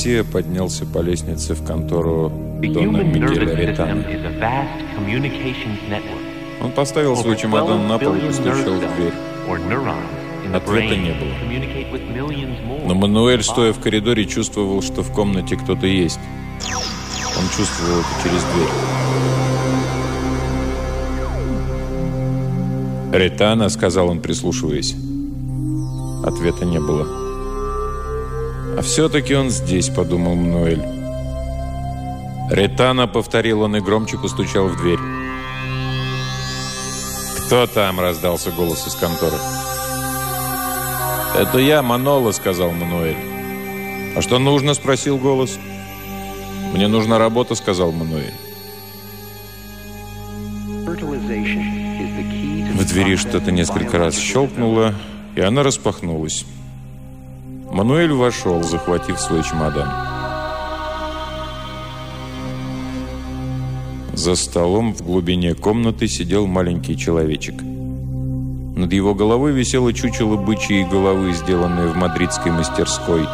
Гарсия поднялся по лестнице в контору Дона Мигеля Ретана. Он поставил свой чемодан на пол и постучал в дверь. Ответа не было. Но Мануэль, стоя в коридоре, чувствовал, что в комнате кто-то есть. Он чувствовал это через дверь. «Ретана», — сказал он, прислушиваясь. Ответа не было. «А все-таки он здесь», — подумал Мануэль. «Ретана», — повторил он и громче постучал в дверь. «Кто там?» — раздался голос из конторы. «Это я, Манола», — сказал Мануэль. «А что нужно?» — спросил голос. «Мне нужна работа», — сказал Мануэль. В двери что-то несколько раз щелкнуло, и она распахнулась. Мануэль вошел, захватив свой чемодан. За столом в глубине комнаты сидел маленький человечек. Над его головой висело чучело бычьей головы, сделанное в мадридской мастерской.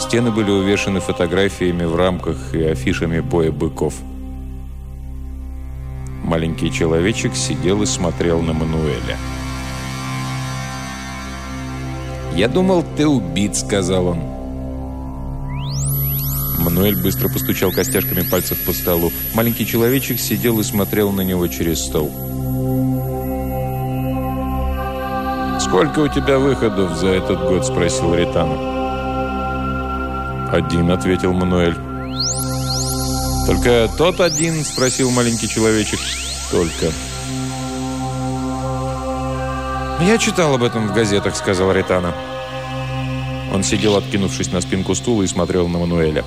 Стены были увешаны фотографиями в рамках и афишами боя быков. Маленький человечек сидел и смотрел на Мануэля. «Я думал, ты убит», — сказал он. Мануэль быстро постучал костяшками пальцев по столу. Маленький человечек сидел и смотрел на него через стол. «Сколько у тебя выходов за этот год?» – спросил Ритана. «Один», – ответил Мануэль. «Только тот один?» – спросил маленький человечек. «Только». «Я читал об этом в газетах», – сказал Ритана. Он сидел, откинувшись на спинку стула, и смотрел на Мануэля.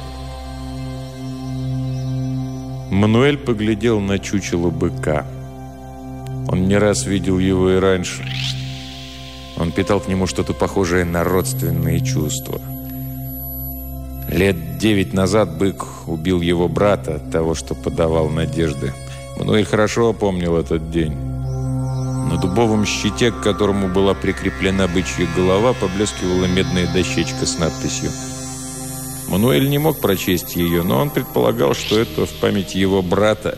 Мануэль поглядел на чучело быка. Он не раз видел его и раньше. Он питал к нему что-то похожее на родственные чувства. Лет девять назад бык убил его брата, того, что подавал надежды. Мануэль хорошо помнил этот день. На дубовом щите, к которому была прикреплена бычья голова, поблескивала медная дощечка с надписью. Мануэль не мог прочесть ее, но он предполагал, что это в память его брата.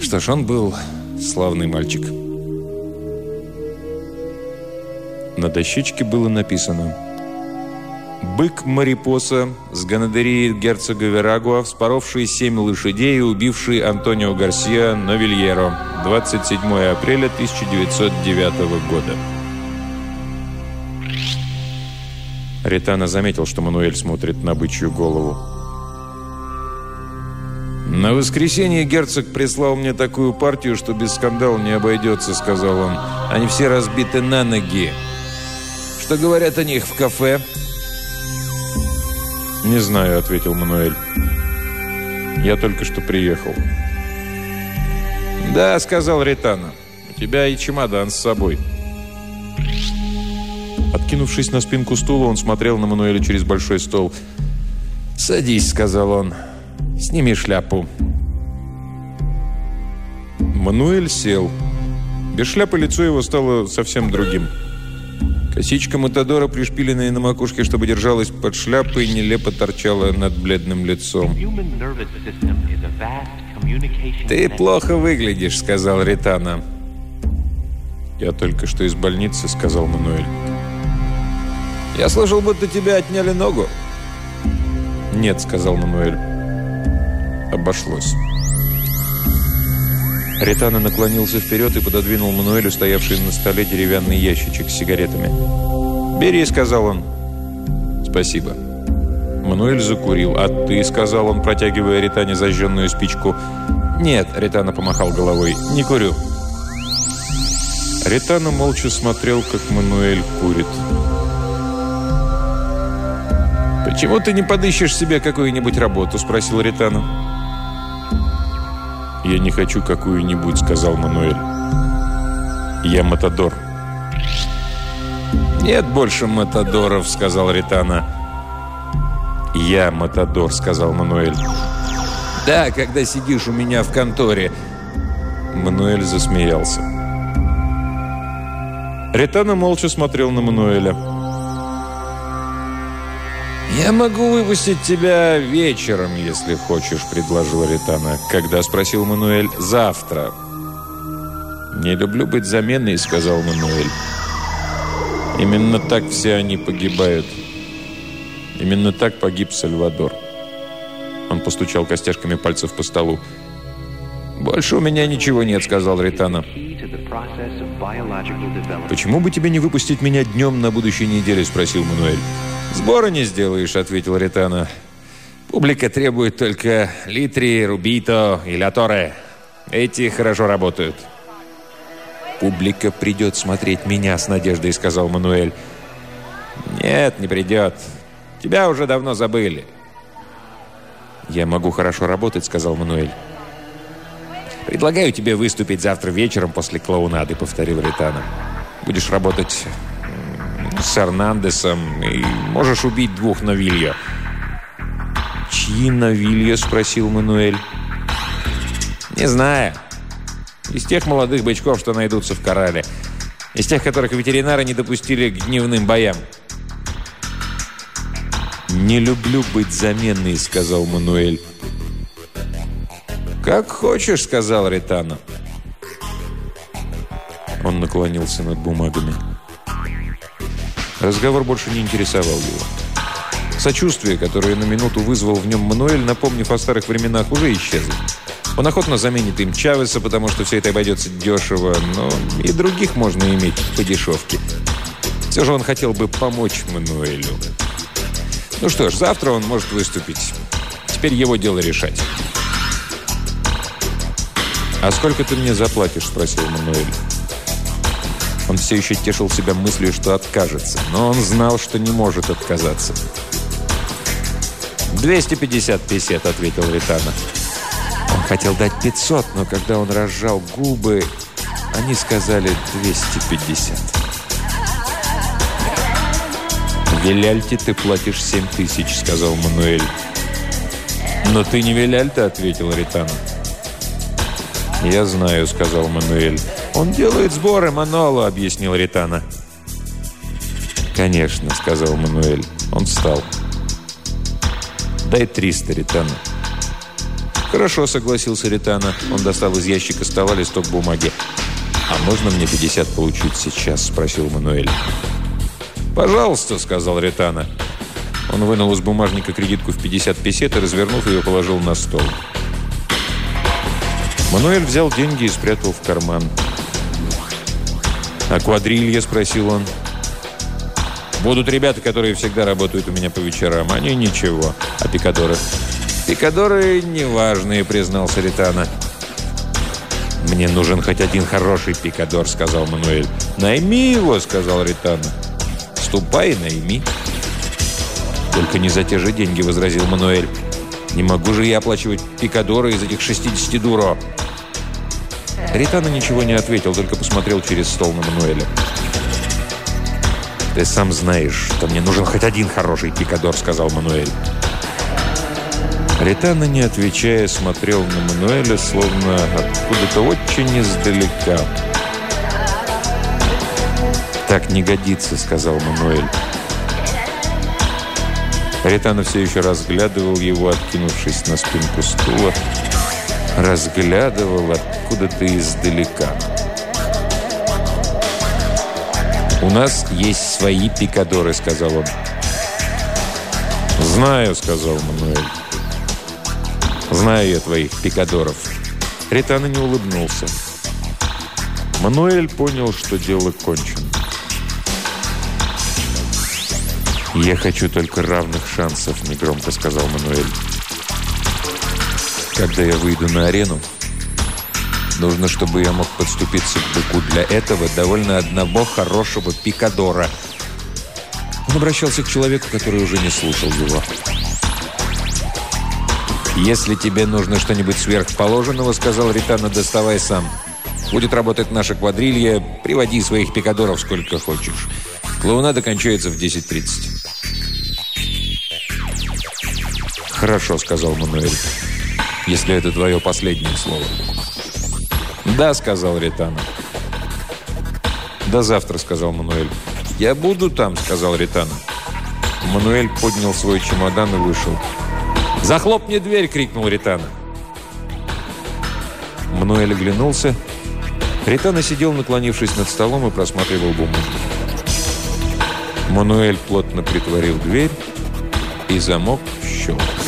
Что ж, он был славный мальчик. На дощечке было написано «Бык Марипоса с гонадерии герцога Верагуа, вспоровший семь лошадей и убивший Антонио Гарсия Новильеро, 27 апреля 1909 года». Ритана заметил, что Мануэль смотрит на бычью голову. «На воскресенье герцог прислал мне такую партию, что без скандала не обойдется», — сказал он. «Они все разбиты на ноги. Что говорят о них в кафе?» «Не знаю», — ответил Мануэль. «Я только что приехал». «Да», — сказал Ритана. «У тебя и чемодан с собой». Откинувшись на спинку стула, он смотрел на Мануэля через большой стол. «Садись», — сказал он. «Сними шляпу». Мануэль сел. Без шляпы лицо его стало совсем другим. Косичка Матадора, пришпиленная на макушке, чтобы держалась под шляпой, нелепо торчала над бледным лицом. «Ты плохо выглядишь», — сказал Ритана. «Я только что из больницы», — сказал Мануэль. «Я слышал, будто тебя отняли ногу». «Нет», — сказал Мануэль. «Обошлось». Ритана наклонился вперед и пододвинул Мануэлю стоявший на столе деревянный ящичек с сигаретами. «Бери», — сказал он. «Спасибо». Мануэль закурил. «А ты?» — сказал он, протягивая Ритане зажженную спичку. «Нет», — Ритана помахал головой, — «не курю». Ритана молча смотрел, как Мануэль курит. «Почему ты не подыщешь себе какую-нибудь работу?» – спросил Ритана. «Я не хочу какую-нибудь», – сказал Мануэль. «Я Матадор». «Нет больше матадоров», — сказал Ритана. «Я матадор», — сказал Мануэль. «Да, когда сидишь у меня в конторе». Мануэль засмеялся. Ритана молча смотрел на Мануэля. «Я могу выпустить тебя вечером, если хочешь», — предложил Ритана. «Когда?» — спросил Мануэль. «Завтра». «Не люблю быть заменой», — сказал Мануэль. «Именно так все они погибают. Именно так погиб Сальвадор». Он постучал костяшками пальцев по столу. «Больше у меня ничего нет», — сказал Ритана. «Почему бы тебе не выпустить меня днем на будущей неделе?» — спросил Мануэль. «Сбора не сделаешь», — ответил Ритана. «Публика требует только Литри, Рубито и Ляторе. Эти хорошо работают». «Публика придет смотреть меня с надеждой», — сказал Мануэль. «Нет, не придет. Тебя уже давно забыли». «Я могу хорошо работать», — сказал Мануэль. «Предлагаю тебе выступить завтра вечером после клоунады», — повторил Ритана. «Будешь работать с Эрнандесом и можешь убить двух Навилья». «Чьи Навилья?» – спросил Мануэль. «Не знаю. Из тех молодых бычков, что найдутся в Корале. Из тех, которых ветеринары не допустили к дневным боям». «Не люблю быть заменной», – сказал Мануэль. «Как хочешь», – сказал Ритана. Он наклонился над бумагами. Разговор больше не интересовал его. Сочувствие, которое на минуту вызвал в нем Мануэль, напомнив о старых временах, уже исчезло. Он охотно заменит им Чавеса, потому что все это обойдется дешево, но и других можно иметь по дешевке. Все же он хотел бы помочь Мануэлю. Ну что ж, завтра он может выступить. Теперь его дело решать. «А сколько ты мне заплатишь?» – спросил Мануэль. Он все еще тешил себя мыслью, что откажется, но он знал, что не может отказаться. «250 песет», — ответил Ритана. Он хотел дать 500, но когда он разжал губы, они сказали 250. «Виляльте ты платишь 7 тысяч», — сказал Мануэль. «Но ты не Виляльта», — ответил Ритана. «Я знаю», — сказал Мануэль. «Он делает сборы, Маноло», — объяснил Ритана. «Конечно», — сказал Мануэль. Он встал. «Дай триста, Ритана». «Хорошо», — согласился Ритана. Он достал из ящика стола листок бумаги. «А можно мне 50 получить сейчас?» — спросил Мануэль. «Пожалуйста», — сказал Ритана. Он вынул из бумажника кредитку в 50 песет и, развернув ее, положил на стол. Мануэль взял деньги и спрятал в карман. «А квадрилья?» – спросил он. «Будут ребята, которые всегда работают у меня по вечерам. Они ничего. А пикадоры?» «Пикадоры неважные», – признался Ритана. «Мне нужен хоть один хороший пикадор», – сказал Мануэль. «Найми его», – сказал Ритана. «Ступай и найми». «Только не за те же деньги», – возразил Мануэль. «Не могу же я оплачивать пикадоры из этих 60 дуро». Ритана ничего не ответил, только посмотрел через стол на Мануэля. «Ты сам знаешь, что мне нужен хоть один хороший пикадор», — сказал Мануэль. Ритана, не отвечая, смотрел на Мануэля, словно откуда-то очень издалека. «Так не годится», — сказал Мануэль. Ритана все еще разглядывал его, откинувшись на спинку стула разглядывал откуда-то издалека. «У нас есть свои пикадоры», — сказал он. «Знаю», — сказал Мануэль. «Знаю я твоих пикадоров». Ритана не улыбнулся. Мануэль понял, что дело кончено. «Я хочу только равных шансов», — негромко сказал Мануэль. Когда я выйду на арену, нужно, чтобы я мог подступиться к быку. Для этого довольно одного хорошего пикадора. Он обращался к человеку, который уже не слушал его. «Если тебе нужно что-нибудь сверхположенного, — сказал Ритана, — доставай сам. Будет работать наша квадрилья, приводи своих пикадоров сколько хочешь. Клоунада кончается в 10.30. «Хорошо», — сказал Мануэль, — «если это твое последнее слово». «Да», — сказал Ритана. «До завтра», — сказал Мануэль. «Я буду там», — сказал Ритана. Мануэль поднял свой чемодан и вышел. «Захлопни дверь!» — крикнул Ритана. Мануэль оглянулся. Ритана сидел, наклонившись над столом и просматривал бумажку. Мануэль плотно притворил дверь, и замок щелкнул.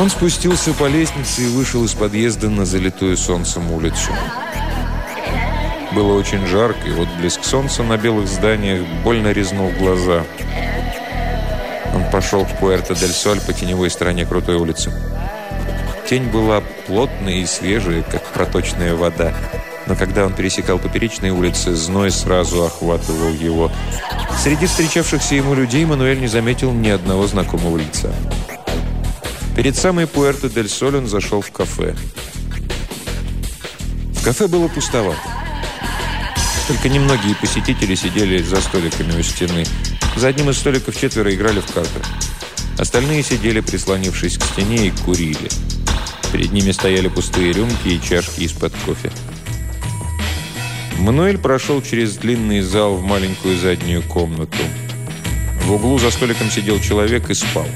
Он спустился по лестнице и вышел из подъезда на залитую солнцем улицу. Было очень жарко, и вот блеск солнца на белых зданиях больно резнул глаза. Он пошел к Пуэрто-дель-Соль по теневой стороне крутой улицы. Тень была плотная и свежая, как проточная вода. Но когда он пересекал поперечные улицы, зной сразу охватывал его. Среди встречавшихся ему людей Мануэль не заметил ни одного знакомого лица. Перед самой Пуэрто-дель-Соль он зашел в кафе. В кафе было пустовато. Только немногие посетители сидели за столиками у стены. За одним из столиков четверо играли в карты. Остальные сидели, прислонившись к стене, и курили. Перед ними стояли пустые рюмки и чашки из-под кофе. Мануэль прошел через длинный зал в маленькую заднюю комнату. В углу за столиком сидел человек и спал.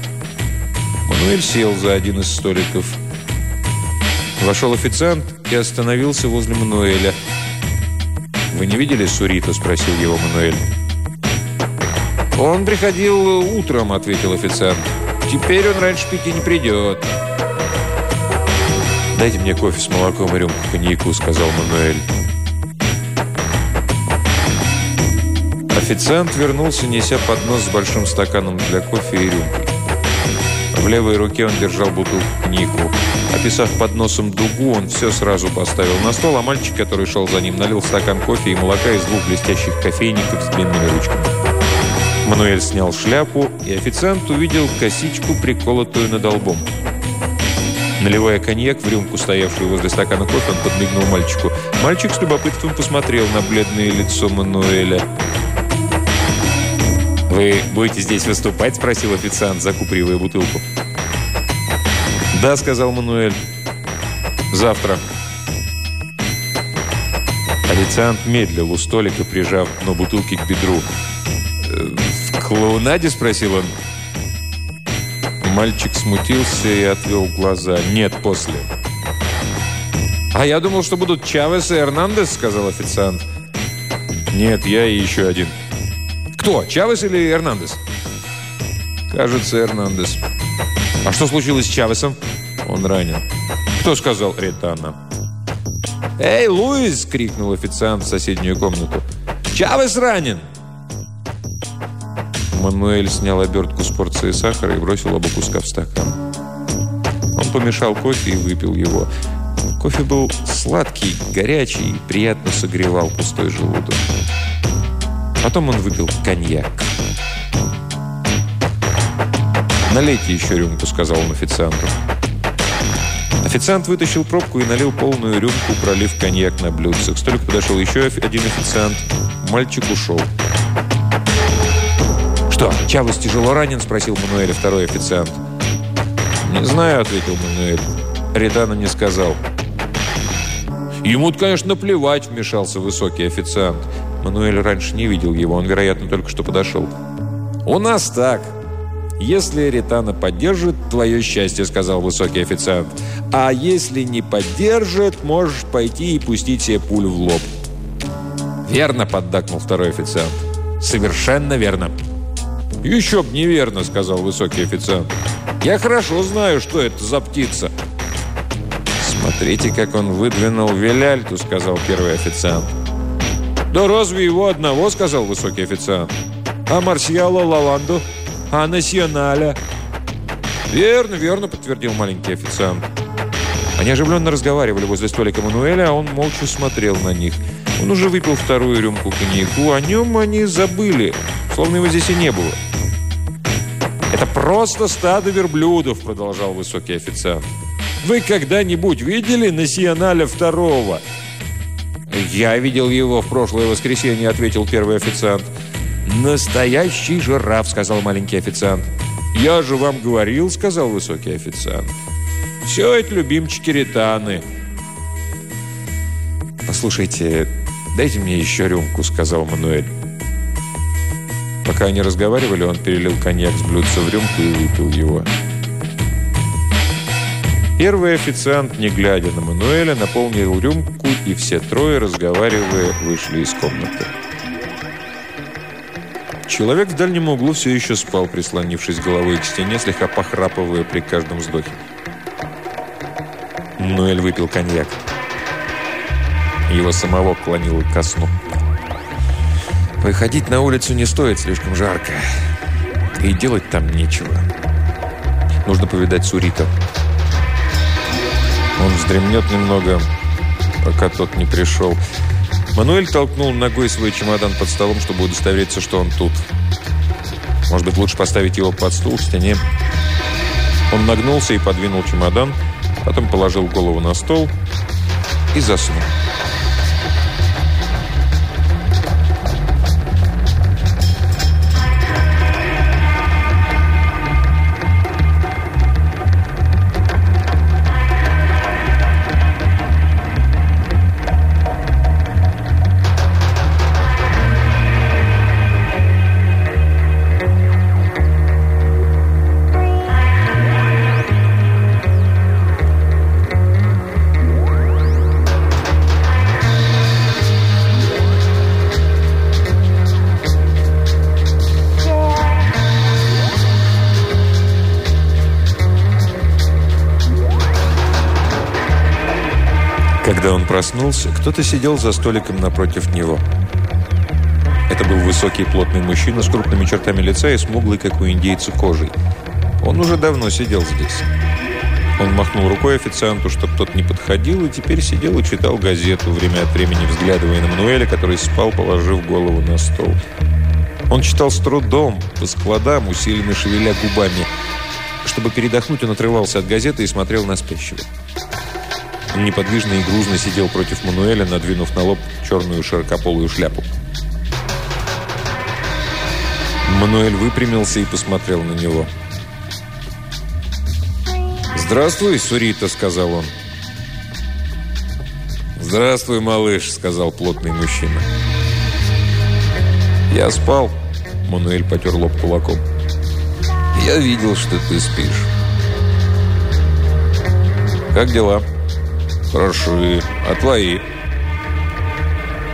Мануэль сел за один из столиков. Вошел официант и остановился возле Мануэля – «Вы не видели Суриту?» – спросил его Мануэль. «Он приходил утром», – ответил официант. «Теперь он раньше пяти не придет». «Дайте мне кофе с молоком и рюмку коньяку», – сказал Мануэль. Официант вернулся, неся поднос с большим стаканом для кофе и рюмкой. В левой руке он держал бутылку коньяку. Описав под носом дугу, он все сразу поставил на стол, а мальчик, который шел за ним, налил стакан кофе и молока из двух блестящих кофейников с длинными ручками. Мануэль снял шляпу, и официант увидел косичку, приколотую над лбом. Наливая коньяк в рюмку, стоявшую возле стакана кофе, он подмигнул мальчику. Мальчик с любопытством посмотрел на бледное лицо Мануэля. «Вы будете здесь выступать?» – спросил официант, закупривая бутылку. «Да», — сказал Мануэль. «Завтра». Официант медлил у столика, прижав дно бутылки к бедру. «Э, «В клоунаде?» — спросил он. Мальчик смутился и отвел глаза. «Нет, после». «А я думал, что будут Чавес и Эрнандес», — сказал официант. «Нет, я и еще один». «Кто, Чавес или Эрнандес?» «Кажется, Эрнандес». «А что случилось с Чавесом?» Он ранен. Кто сказал Ретана? «Эй, Луис!» — крикнул официант в соседнюю комнату. «Чавес ранен!» Мануэль снял обертку с порции сахара и бросил оба куска в стакан. Он помешал кофе и выпил его. Кофе был сладкий, горячий и приятно согревал пустой желудок. Потом он выпил коньяк. «Налейте еще рюмку», — сказал он официанту. Официант вытащил пробку и налил полную рюмку, пролив коньяк на блюдце. К столику подошел еще один официант. Мальчик ушел. «Что, Чавес тяжело ранен?» – спросил Мануэль, второй официант. «Не знаю», – ответил Мануэль. Редана не сказал. «Ему, конечно, наплевать», – вмешался высокий официант. Мануэль раньше не видел его, он, вероятно, только что подошел. «У нас так. «Если Ритана поддержит, твое счастье», — сказал высокий официант. «А если не поддержит, можешь пойти и пустить себе пулю в лоб». «Верно», — поддакнул второй официант. «Совершенно верно». «Еще б неверно», — сказал высокий официант. «Я хорошо знаю, что это за птица». «Смотрите, как он выдвинул Виляльту», — сказал первый официант. «Да разве его одного?» — сказал высокий официант. «А Марсиала Лаванду?» А националя?» «Верно, верно», — подтвердил маленький официант. Они оживленно разговаривали возле столика Мануэля, а он молча смотрел на них. Он уже выпил вторую рюмку коньяку, о нем они забыли, словно его здесь и не было. «Это просто стадо верблюдов», — продолжал высокий официант. «Вы когда-нибудь видели националя второго?» «Я видел его в прошлое воскресенье», — ответил первый официант. «Настоящий жираф», — сказал маленький официант. «Я же вам говорил», — сказал высокий официант. «Все это любимчики ретаны». «Послушайте, дайте мне еще рюмку», — сказал Мануэль. Пока они разговаривали, он перелил коньяк с блюдца в рюмку и выпил его. Первый официант, не глядя на Мануэля, наполнил рюмку, и все трое, разговаривая, вышли из комнаты. Человек в дальнем углу все еще спал, прислонившись головой к стене, слегка похрапывая при каждом вздохе. Мануэль выпил коньяк. Его самого клонило ко сну. Выходить на улицу не стоит, слишком жарко. И делать там нечего. Нужно повидать Сурита. Он вздремнет немного, пока тот не пришел. Мануэль толкнул ногой свой чемодан под столом, чтобы удостовериться, что он тут. Может быть, лучше поставить его под стул в стене. Он нагнулся и подвинул чемодан, потом положил голову на стол и заснул. Когда он проснулся, кто-то сидел за столиком напротив него. Это был высокий плотный мужчина с крупными чертами лица и смуглый, как у индейца, кожей. Он уже давно сидел здесь. Он махнул рукой официанту, чтобы тот не подходил, и теперь сидел и читал газету, время от времени взглядывая на Мануэля, который спал, положив голову на стол. Он читал с трудом, по складам, усиленно шевеля губами. Чтобы передохнуть, он отрывался от газеты и смотрел на спящего. Неподвижно и грузно сидел против Мануэля, надвинув на лоб черную широкополую шляпу. Мануэль выпрямился и посмотрел на него. «Здравствуй, Сурита», — сказал он. «Здравствуй, малыш», — сказал плотный мужчина. «Я спал», — Мануэль потер лоб кулаком. «Я видел, что ты спишь». «Как дела?» Хороши. А твои?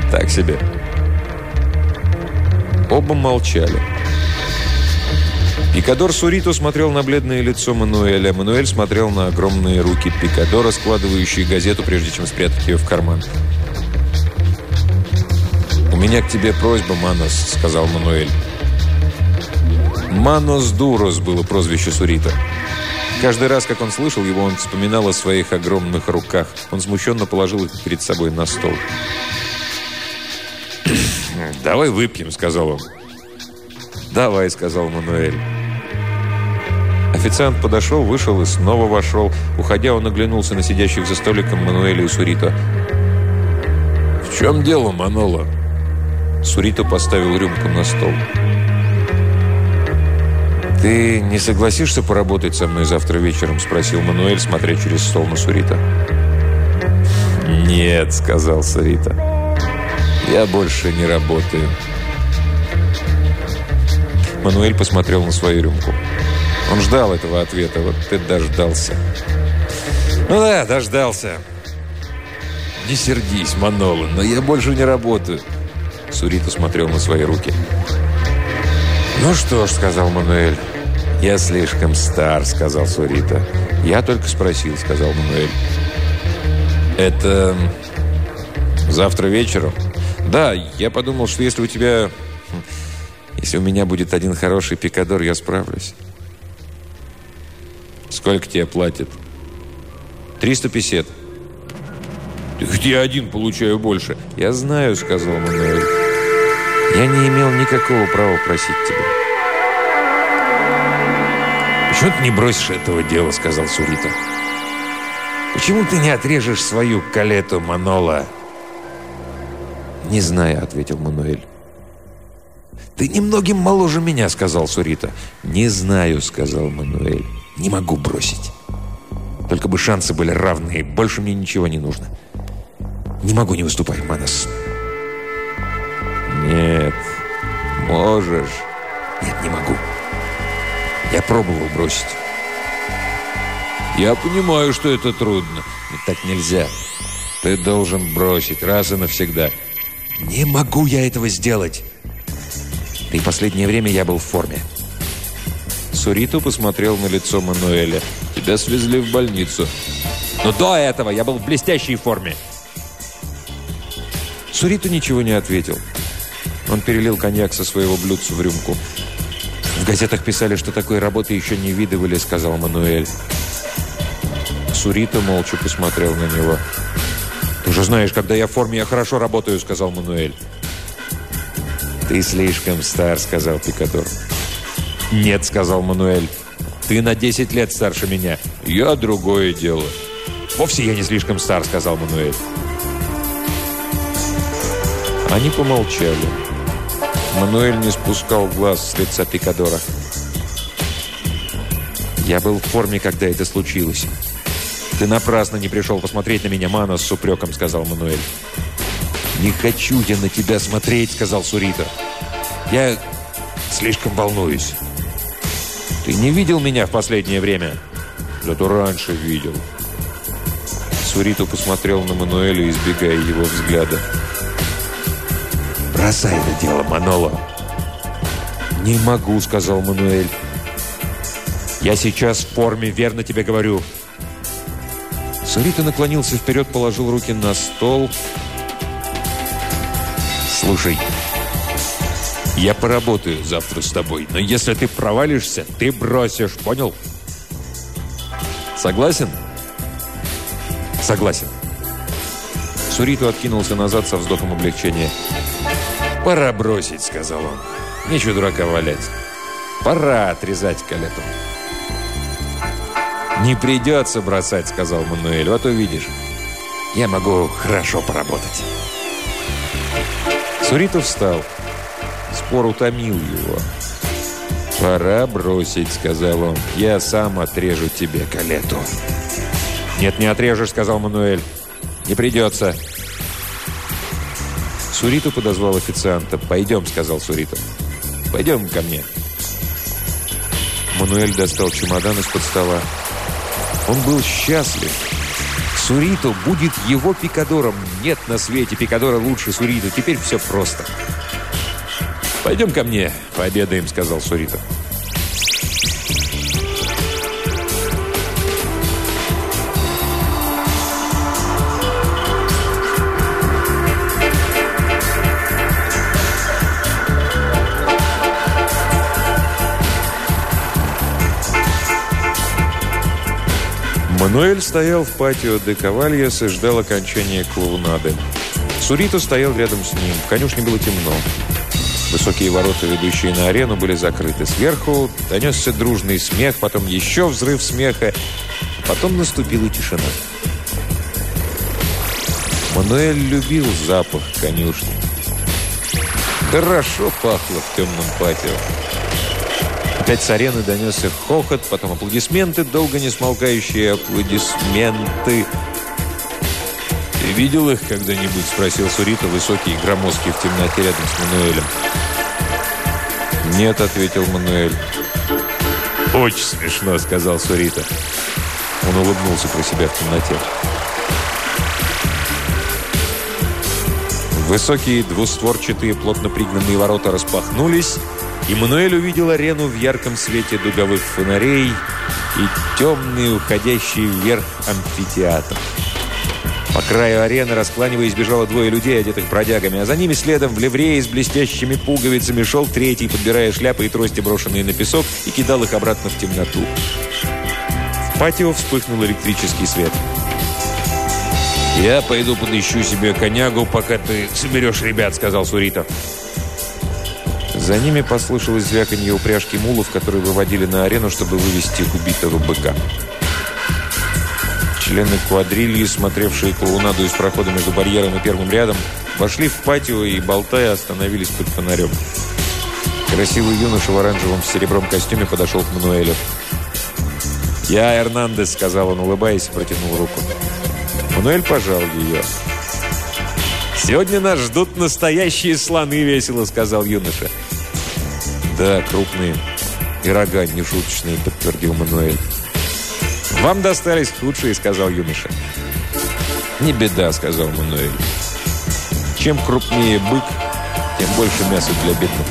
Так себе. Оба молчали. Пикадор Сурито смотрел на бледное лицо Мануэля. Мануэль смотрел на огромные руки Пикадора, складывающие газету, прежде чем спрятать ее в карман. «У меня к тебе просьба, Манос», — сказал Мануэль. «Манос Дурос» было прозвище Сурита. Каждый раз, как он слышал его, он вспоминал о своих огромных руках. Он смущенно положил их перед собой на стол. «Давай выпьем», — сказал он. «Давай», — сказал Мануэль. Официант подошел, вышел и снова вошел. Уходя, он оглянулся на сидящих за столиком Мануэля и Сурита. «В чем дело, Манола?» Сурито поставил рюмку на стол. «Ты не согласишься поработать со мной завтра вечером?» – спросил Мануэль, смотря через стол на Сурита. «Нет», – сказал Сурита. «Я больше не работаю». Мануэль посмотрел на свою рюмку. Он ждал этого ответа. Вот ты дождался. «Ну да, дождался». «Не сердись, Манола, но я больше не работаю». Сурита смотрел на свои руки. «Ну что ж», — сказал Мануэль, «Я слишком стар», — сказал Сурита. «Я только спросил», — сказал Мануэль. «Это завтра вечером?» «Да, я подумал, что если у тебя... Если у меня будет один хороший пикадор, я справлюсь». «Сколько тебе платят?» «350». «Я один получаю больше». «Я знаю», — сказал Мануэль. «Я не имел никакого права просить тебя». «Почему ты не бросишь этого дела?» — сказал Сурита. «Почему ты не отрежешь свою калету, Манола?» «Не знаю», — ответил Мануэль. «Ты немногим моложе меня», — сказал Сурита. «Не знаю», — сказал Мануэль. «Не могу бросить. Только бы шансы были равные. Больше мне ничего не нужно. Не могу не выступать, Манас». «Нет, можешь». «Нет, не могу. Я пробовал бросить». «Я понимаю, что это трудно, но так нельзя. Ты должен бросить раз и навсегда». «Не могу я этого сделать!» «И последнее время я был в форме». Суриту посмотрел на лицо Мануэля. «Тебя свезли в больницу». «Но до этого я был в блестящей форме». Суриту ничего не ответил. Он перелил коньяк со своего блюдца в рюмку. «В газетах писали, что такой работы еще не видывали», — сказал Мануэль. Сурито молча посмотрел на него. «Ты же знаешь, когда я в форме, я хорошо работаю», — сказал Мануэль. «Ты слишком стар», — сказал Пикадор. «Нет», — сказал Мануэль. «Ты на 10 лет старше меня. Я другое дело». «Вовсе я не слишком стар», — сказал Мануэль. Они помолчали. Мануэль не спускал глаз с лица Пикадора. «Я был в форме, когда это случилось». «Ты напрасно не пришел посмотреть на меня, Мана, с упреком», — сказал Мануэль. «Не хочу я на тебя смотреть», — сказал Сурита. «Я слишком волнуюсь». «Ты не видел меня в последнее время?» «Зато раньше видел». Суриту посмотрел на Мануэля, избегая его взгляда. «Бросай это дело, Маноло!» «Не могу», — сказал Мануэль. «Я сейчас в форме, верно тебе говорю. Сарита наклонился вперед, положил руки на стол. «Слушай, я поработаю завтра с тобой, но если ты провалишься, ты бросишь, понял?» «Согласен?» «Согласен». Суриту откинулся назад со вздохом облегчения. «Пора бросить», — сказал он. «Нечего дурака валять. Пора отрезать калету». «Не придется бросать», — сказал Мануэль. «Вот увидишь. Я могу хорошо поработать». Сурито встал. Спор утомил его. «Пора бросить», — сказал он. «Я сам отрежу тебе калету». «Нет, не отрежешь», — сказал Мануэль. «Не придется». Сурито подозвал официанта. «Пойдем», — сказал Сурито. «Пойдем ко мне». Мануэль достал чемодан из-под стола. Он был счастлив. Сурито будет его пикадором. Нет на свете пикадора лучше Сурито. Теперь все просто. «Пойдем ко мне, пообедаем», — сказал Сурито. Мануэль стоял в патио де Кавальес и ждал окончания клоунады. Сурито стоял рядом с ним. В конюшне было темно. Высокие ворота, ведущие на арену, были закрыты. Сверху донесся дружный смех, потом еще взрыв смеха. Потом наступила тишина. Мануэль любил запах конюшни. Хорошо пахло в темном патио. Опять с арены донесся хохот, потом аплодисменты, долго не смолкающие аплодисменты. «Ты видел их когда-нибудь?» – спросил Сурита, высокий и громоздкий в темноте рядом с Мануэлем. «Нет», – ответил Мануэль. «Очень смешно», – сказал Сурита. Он улыбнулся про себя в темноте. Высокие двустворчатые плотно пригнанные ворота распахнулись, и Мануэль увидел арену в ярком свете дуговых фонарей и темный, уходящий вверх амфитеатр. По краю арены, раскланиваясь, бежало двое людей, одетых бродягами, а за ними следом в ливрее с блестящими пуговицами шел третий, подбирая шляпы и трости, брошенные на песок, и кидал их обратно в темноту. В патио вспыхнул электрический свет. «Я пойду подыщу себе конягу, пока ты соберешь ребят», — сказал Суритов. За ними послышалось звяканье упряжки мулов, которые выводили на арену, чтобы вывести убитого быка. Члены квадрильи, смотревшие клоунаду из прохода между барьером и первым рядом, вошли в патио и, болтая, остановились под фонарем. Красивый юноша в оранжевом с серебром костюме подошел к Мануэлю. «Я Эрнандес», — сказал он, улыбаясь, и протянул руку. Мануэль пожал ее. «Сегодня нас ждут настоящие слоны», — весело сказал юноша. «Да, крупные. И рога нешуточные», — подтвердил Мануэль. «Вам достались худшие», — сказал юноша. «Не беда», — сказал Мануэль. «Чем крупнее бык, тем больше мяса для бедных».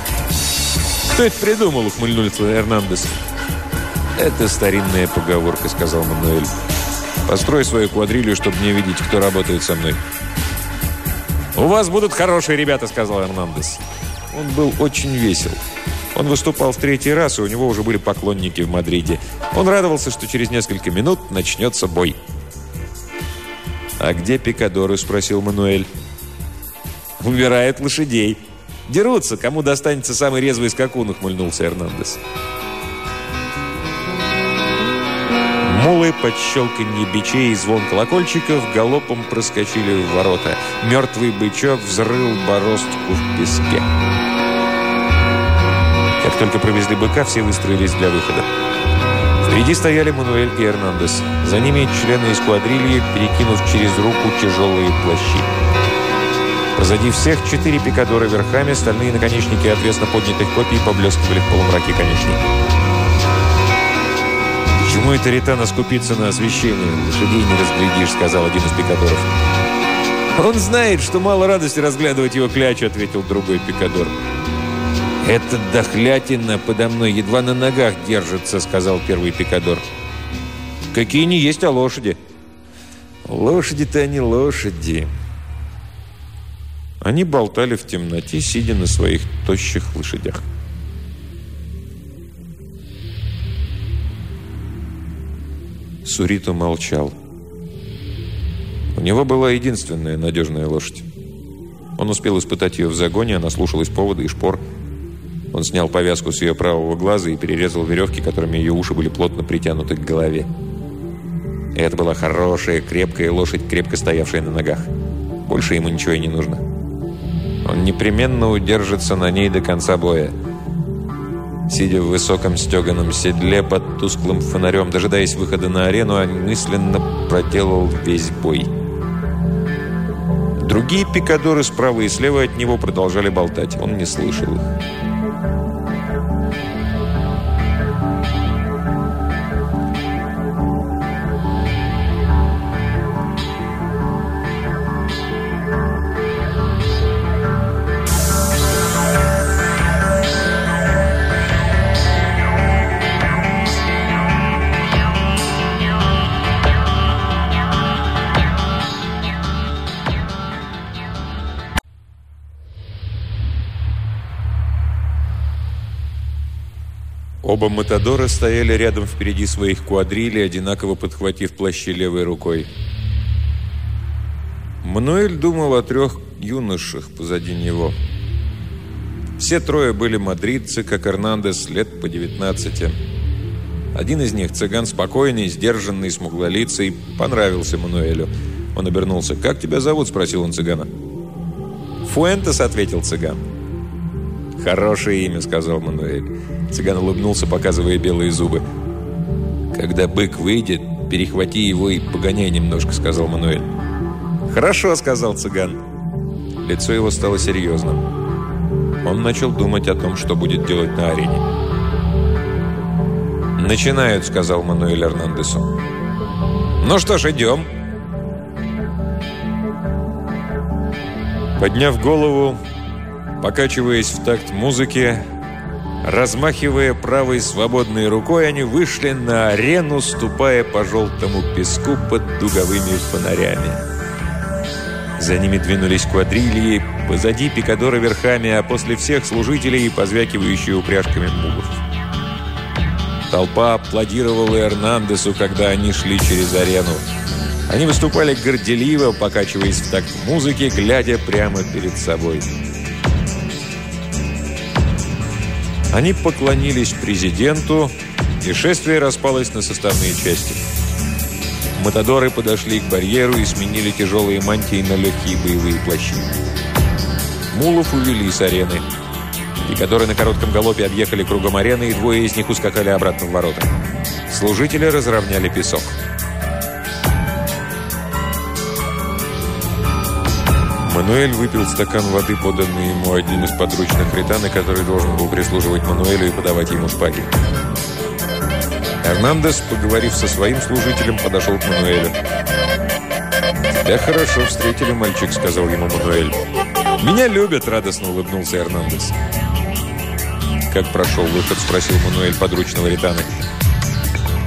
«Кто это придумал?» — ухмыльнулся Эрнандес. «Это старинная поговорка», — сказал Мануэль. «Построй свою квадрилью, чтобы не видеть, кто работает со мной». «У вас будут хорошие ребята», — сказал Эрнандес. Он был очень весел. Он выступал в третий раз, и у него уже были поклонники в Мадриде. Он радовался, что через несколько минут начнется бой. «А где пикадоры?» – спросил Мануэль. «Убирают лошадей. Дерутся, кому достанется самый резвый скакун», – ухмыльнулся Эрнандес. Мулы под щелканье бичей и звон колокольчиков галопом проскочили в ворота. Мертвый бычок взрыл бороздку в песке. Как только провезли быка, все выстроились для выхода. Впереди стояли Мануэль и Эрнандес. За ними члены эскуадрильи, перекинув через руку тяжелые плащи. Позади всех четыре пикадора верхами, стальные наконечники отвесно поднятых копий поблескивали в полумраке конечней. «Почему это Ритана скупится на освещение? Лошадей не разглядишь», — сказал один из пикадоров. «Он знает, что мало радости разглядывать его клячу», — ответил другой пикадор. «Эта дохлятина подо мной едва на ногах держится», — сказал первый пикадор. «Какие не есть, а лошади». «Лошади-то они лошади». Они болтали в темноте, сидя на своих тощих лошадях. Сурито молчал. У него была единственная надежная лошадь. Он успел испытать ее в загоне, она слушалась повода и шпор – он снял повязку с ее правого глаза и перерезал веревки, которыми ее уши были плотно притянуты к голове. это была хорошая, крепкая лошадь, крепко стоявшая на ногах. Больше ему ничего и не нужно. Он непременно удержится на ней до конца боя. Сидя в высоком стеганом седле под тусклым фонарем, дожидаясь выхода на арену, он мысленно проделал весь бой. Другие пикадоры справа и слева от него продолжали болтать. Он не слышал их. Оба Матадора стояли рядом впереди своих квадрилей, одинаково подхватив плащи левой рукой. Мануэль думал о трех юношах позади него. Все трое были мадридцы, как Эрнандес, лет по 19. Один из них, цыган спокойный, сдержанный, смуглолицый, понравился Мануэлю. Он обернулся. «Как тебя зовут?» – спросил он цыгана. «Фуэнтес», – ответил цыган. «Хорошее имя», – сказал Мануэль. Цыган улыбнулся, показывая белые зубы. «Когда бык выйдет, перехвати его и погоняй немножко», — сказал Мануэль. «Хорошо», — сказал цыган. Лицо его стало серьезным. Он начал думать о том, что будет делать на арене. «Начинают», — сказал Мануэль Эрнандесу. «Ну что ж, идем». Подняв голову, покачиваясь в такт музыки, Размахивая правой свободной рукой, они вышли на арену, ступая по желтому песку под дуговыми фонарями. За ними двинулись квадрильи, позади пикадоры верхами, а после всех служителей, позвякивающие упряжками мулов. Толпа аплодировала Эрнандесу, когда они шли через арену. Они выступали горделиво, покачиваясь в такт музыки, глядя прямо перед собой. Они поклонились президенту, и шествие распалось на составные части. Матадоры подошли к барьеру и сменили тяжелые мантии на легкие боевые плащи. Мулов увели с арены. Пикадоры на коротком галопе объехали кругом арены, и двое из них ускакали обратно в ворота. Служители разровняли песок. Мануэль выпил стакан воды, поданный ему одним из подручных ританы, который должен был прислуживать Мануэлю и подавать ему шпаги. Эрнандес, поговорив со своим служителем, подошел к Мануэлю. «Тебя хорошо встретили, мальчик», — сказал ему Мануэль. «Меня любят», — радостно улыбнулся Эрнандес. «Как прошел выход?» — спросил Мануэль подручного Ританы.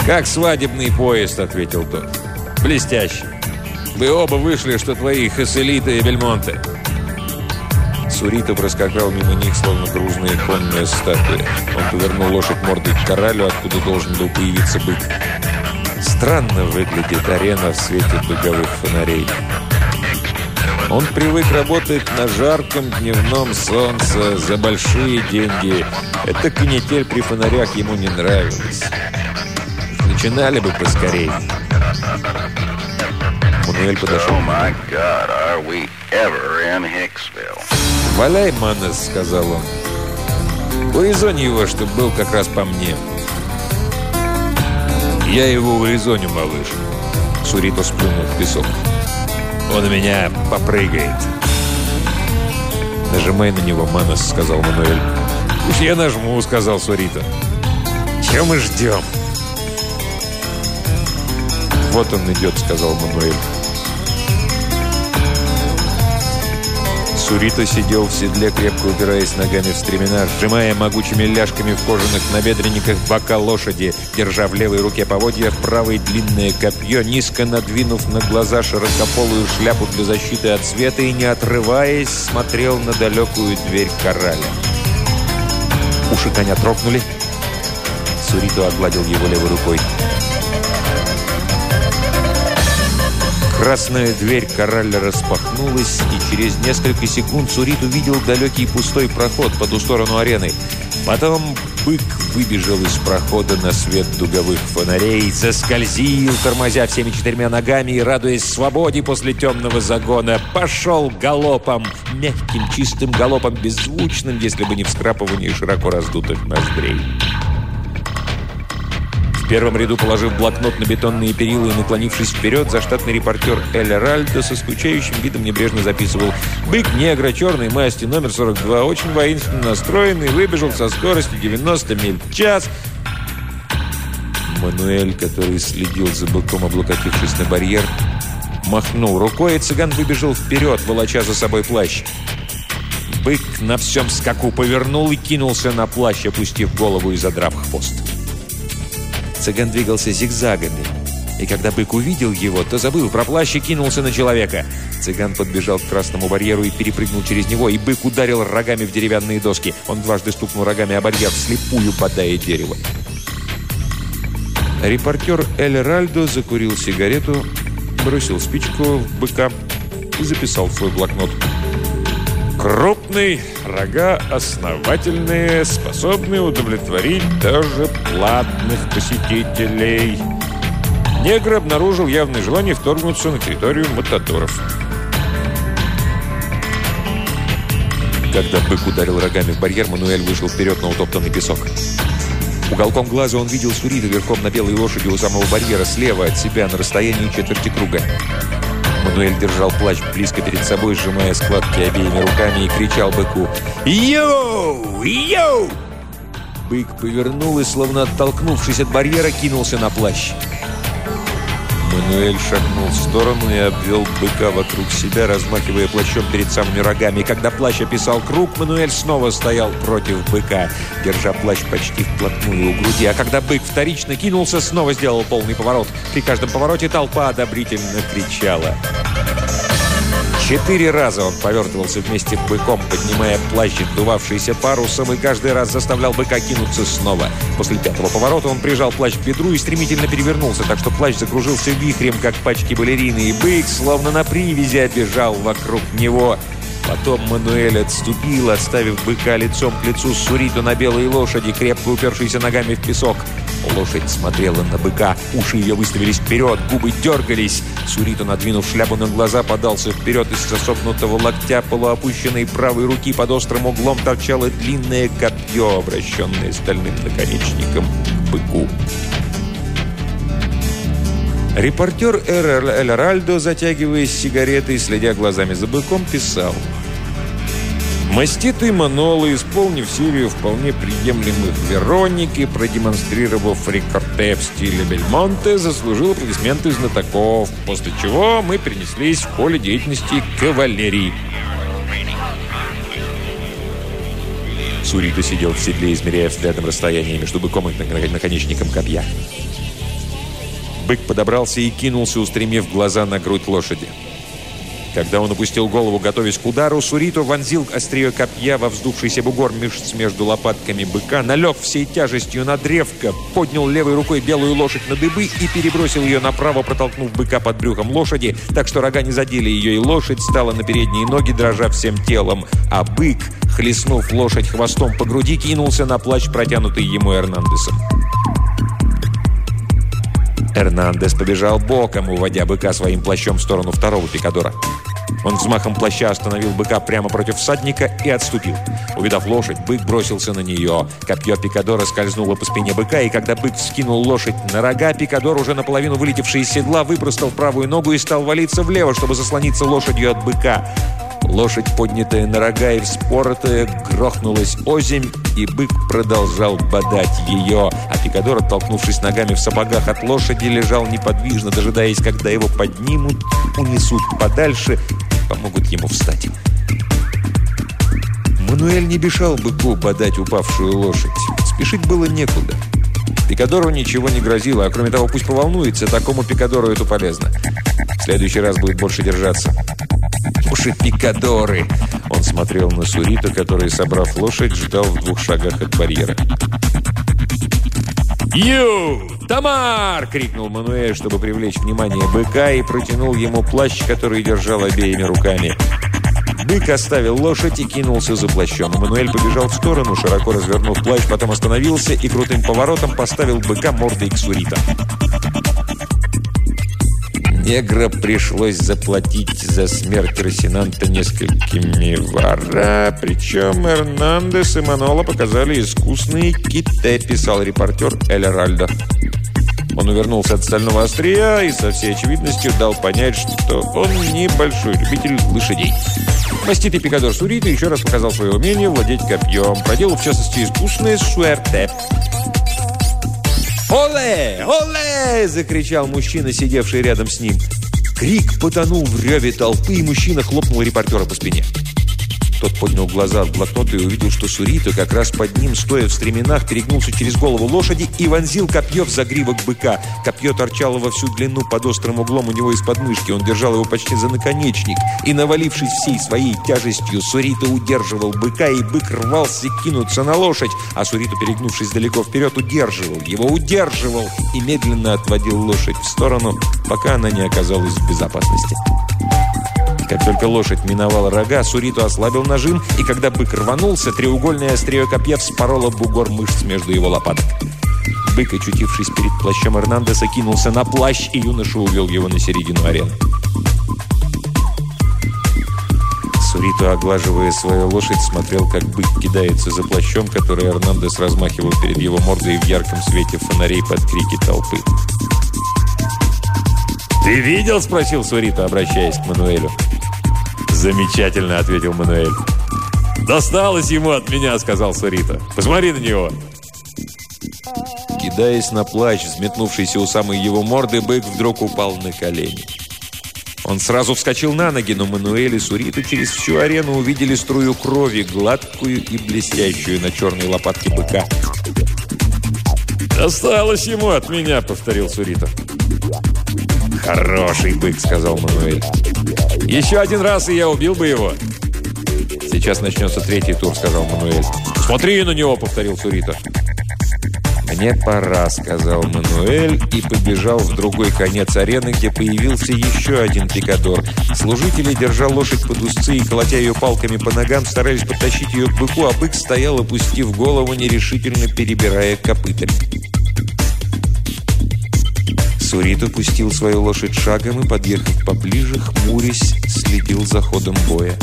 «Как свадебный поезд», — ответил тот. «Блестяще. Вы оба вышли, что твои Хасселита и Бельмонте». Сурита проскакал мимо них, словно грузная конная статуя. Он повернул лошадь мордой к коралю, откуда должен был появиться бык. Странно выглядит арена в свете беговых фонарей. Он привык работать на жарком дневном солнце за большие деньги. Эта канитель при фонарях ему не нравилась. Начинали бы поскорее. Мануэль подошел. «Валяй, Манес», — сказал он. «Урезонь его, чтобы был как раз по мне». «Я его урезоню, малыш», — Сурито сплюнул в песок. «Он у меня попрыгает». «Нажимай на него, Манес», — сказал Мануэль. «Уж я нажму», — сказал Сурито. «Чего мы ждем?» «Вот он идет», — сказал Мануэль. Сурита сидел в седле, крепко упираясь ногами в стремена, сжимая могучими ляжками в кожаных набедренниках бока лошади, держа в левой руке поводья, в правой длинное копье, низко надвинув на глаза широкополую шляпу для защиты от света и, не отрываясь, смотрел на далекую дверь кораля. Уши коня трогнули. Сурито огладил его левой рукой. Красная дверь кораля распахнулась, и через несколько секунд Сурит увидел далекий пустой проход по ту сторону арены. Потом бык выбежал из прохода на свет дуговых фонарей, заскользил, тормозя всеми четырьмя ногами и, радуясь свободе после темного загона, пошел галопом, мягким, чистым галопом, беззвучным, если бы не вскрапывание широко раздутых ноздрей. В первом ряду, положив блокнот на бетонные перила и наклонившись вперед, заштатный репортер Эль Ральдо со скучающим видом небрежно записывал «Бык негра, черной масти, номер 42, очень воинственно настроенный, выбежал со скоростью 90 миль в час». Мануэль, который следил за быком, облокотившись на барьер, махнул рукой, и цыган выбежал вперед, волоча за собой плащ. Бык на всем скаку повернул и кинулся на плащ, опустив голову и задрав хвост. Цыган двигался зигзагами. И когда бык увидел его, то забыл про плащ и кинулся на человека. Цыган подбежал к красному барьеру и перепрыгнул через него, и бык ударил рогами в деревянные доски. Он дважды стукнул рогами о барьер, вслепую подая дерево. Репортер Эль Ральдо закурил сигарету, бросил спичку в быка и записал свой блокнот. Крупный, рога основательные, способные удовлетворить даже платных посетителей. Негр обнаружил явное желание вторгнуться на территорию матадоров. Когда бык ударил рогами в барьер, Мануэль вышел вперед на утоптанный песок. Уголком глаза он видел Сурита верхом на белой лошади у самого барьера, слева от себя, на расстоянии четверти круга. Мануэль держал плащ близко перед собой, сжимая складки обеими руками и кричал быку «Йоу! Йоу!» Бык повернул и, словно оттолкнувшись от барьера, кинулся на плащ. Мануэль шагнул в сторону и обвел быка вокруг себя, размахивая плащом перед самыми рогами. И когда плащ описал круг, Мануэль снова стоял против быка, держа плащ почти вплотную у груди. А когда бык вторично кинулся, снова сделал полный поворот. При каждом повороте толпа одобрительно кричала. Четыре раза он повертывался вместе быком, поднимая плащ, дувавшийся парусом, и каждый раз заставлял быка кинуться снова. После пятого поворота он прижал плащ к бедру и стремительно перевернулся, так что плащ закружился вихрем, как пачки балерины, и бык, словно на привязи, обежал вокруг него. Потом Мануэль отступил, оставив быка лицом к лицу с Сурито на белой лошади, крепко упершейся ногами в песок. Лошадь смотрела на быка, уши ее выставились вперед, губы дергались. Сурита, надвинув шляпу на глаза, подался вперед из сосокнутого локтя полуопущенной правой руки под острым углом торчало длинное копье, обращенное стальным наконечником к быку. Репортер Эль Ральдо, затягиваясь сигаретой, следя глазами за быком, писал – Маститый Маноло, исполнив серию вполне приемлемых Вероник и продемонстрировав рекорде в стиле Бельмонте, заслужил аплодисменты знатоков, после чего мы перенеслись в поле деятельности кавалерии. Сурита сидел в седле, измеряя взглядом расстояние между быком и наконечником копья. Бык подобрался и кинулся, устремив глаза на грудь лошади. Когда он опустил голову, готовясь к удару, Сурито вонзил острие копья во вздувшийся бугор мышц между лопатками быка, налег всей тяжестью на древко, поднял левой рукой белую лошадь на дыбы и перебросил ее направо, протолкнув быка под брюхом лошади, так что рога не задели ее, и лошадь стала на передние ноги, дрожа всем телом, а бык, хлестнув лошадь хвостом по груди, кинулся на плащ, протянутый ему Эрнандесом. Эрнандес побежал боком, уводя быка своим плащом в сторону второго пикадора. Он взмахом плаща остановил быка прямо против всадника и отступил. Увидав лошадь, бык бросился на нее. Копье пикадора скользнуло по спине быка, и когда бык скинул лошадь на рога, пикадор, уже наполовину вылетевший из седла, выпростал правую ногу и стал валиться влево, чтобы заслониться лошадью от быка. Лошадь, поднятая на рога и вспоротая, грохнулась озимь, и бык продолжал бодать ее, а Пикадор, оттолкнувшись ногами в сапогах от лошади, лежал неподвижно, дожидаясь, когда его поднимут, унесут подальше и помогут ему встать. Мануэль не бешал быку бодать упавшую лошадь. Спешить было некуда. Пикадору ничего не грозило, а кроме того, пусть поволнуется, такому Пикадору это полезно. В следующий раз будет больше держаться. Уши пикадоры!» Он смотрел на Сурита, который, собрав лошадь, ждал в двух шагах от барьера. «Ю! Тамар!» — крикнул Мануэль, чтобы привлечь внимание быка, и протянул ему плащ, который держал обеими руками. Бык оставил лошадь и кинулся за плащом. Мануэль побежал в сторону, широко развернув плащ, потом остановился и крутым поворотом поставил быка мордой к Суритам. Негра пришлось заплатить за смерть Росинанта несколькими вара, причем Эрнандес и Манола показали искусные киты, писал репортер Эль Ральдо. Он увернулся от стального острия и со всей очевидностью дал понять, что он небольшой любитель лошадей. Маститый пикадор Сурита еще раз показал свое умение владеть копьем, проделал в частности искусные суэрте. «Оле! Оле!» – закричал мужчина, сидевший рядом с ним. Крик потонул в реве толпы, и мужчина хлопнул репортера по спине. Тот поднял глаза от блокнота и увидел, что Сурита как раз под ним, стоя в стременах, перегнулся через голову лошади и вонзил копье в загривок быка. Копье торчало во всю длину под острым углом у него из подмышки. Он держал его почти за наконечник. И, навалившись всей своей тяжестью, Сурита удерживал быка, и бык рвался кинуться на лошадь. А Сурита, перегнувшись далеко вперед, удерживал его, удерживал и медленно отводил лошадь в сторону, пока она не оказалась в безопасности. Как только лошадь миновала рога, Суриту ослабил нажим, и когда бык рванулся, треугольное острие копья вспороло бугор мышц между его лопаток. Бык, очутившись перед плащом Эрнандеса, кинулся на плащ, и юноша увел его на середину арены. Суриту, оглаживая свою лошадь, смотрел, как бык кидается за плащом, который Эрнандес размахивал перед его мордой в ярком свете фонарей под крики толпы. «Ты видел?» – спросил Сурита, обращаясь к Мануэлю. «Замечательно», — ответил Мануэль. «Досталось ему от меня», — сказал Сурита. «Посмотри на него». Кидаясь на плач, взметнувшийся у самой его морды, бык вдруг упал на колени. Он сразу вскочил на ноги, но Мануэль и Суриту через всю арену увидели струю крови, гладкую и блестящую на черной лопатке быка. «Досталось ему от меня», — повторил Сурита. «Хороший бык», — сказал Мануэль. Еще один раз, и я убил бы его. Сейчас начнется третий тур, сказал Мануэль. Смотри на него, повторил Сурита. «Мне пора», — сказал Мануэль и побежал в другой конец арены, где появился еще один пикадор. Служители, держа лошадь под узцы и колотя ее палками по ногам, старались подтащить ее к быку, а бык стоял, опустив голову, нерешительно перебирая копытами. Сурит пустил свою лошадь шагом и, подъехав поближе, хмурясь, следил за ходом боя.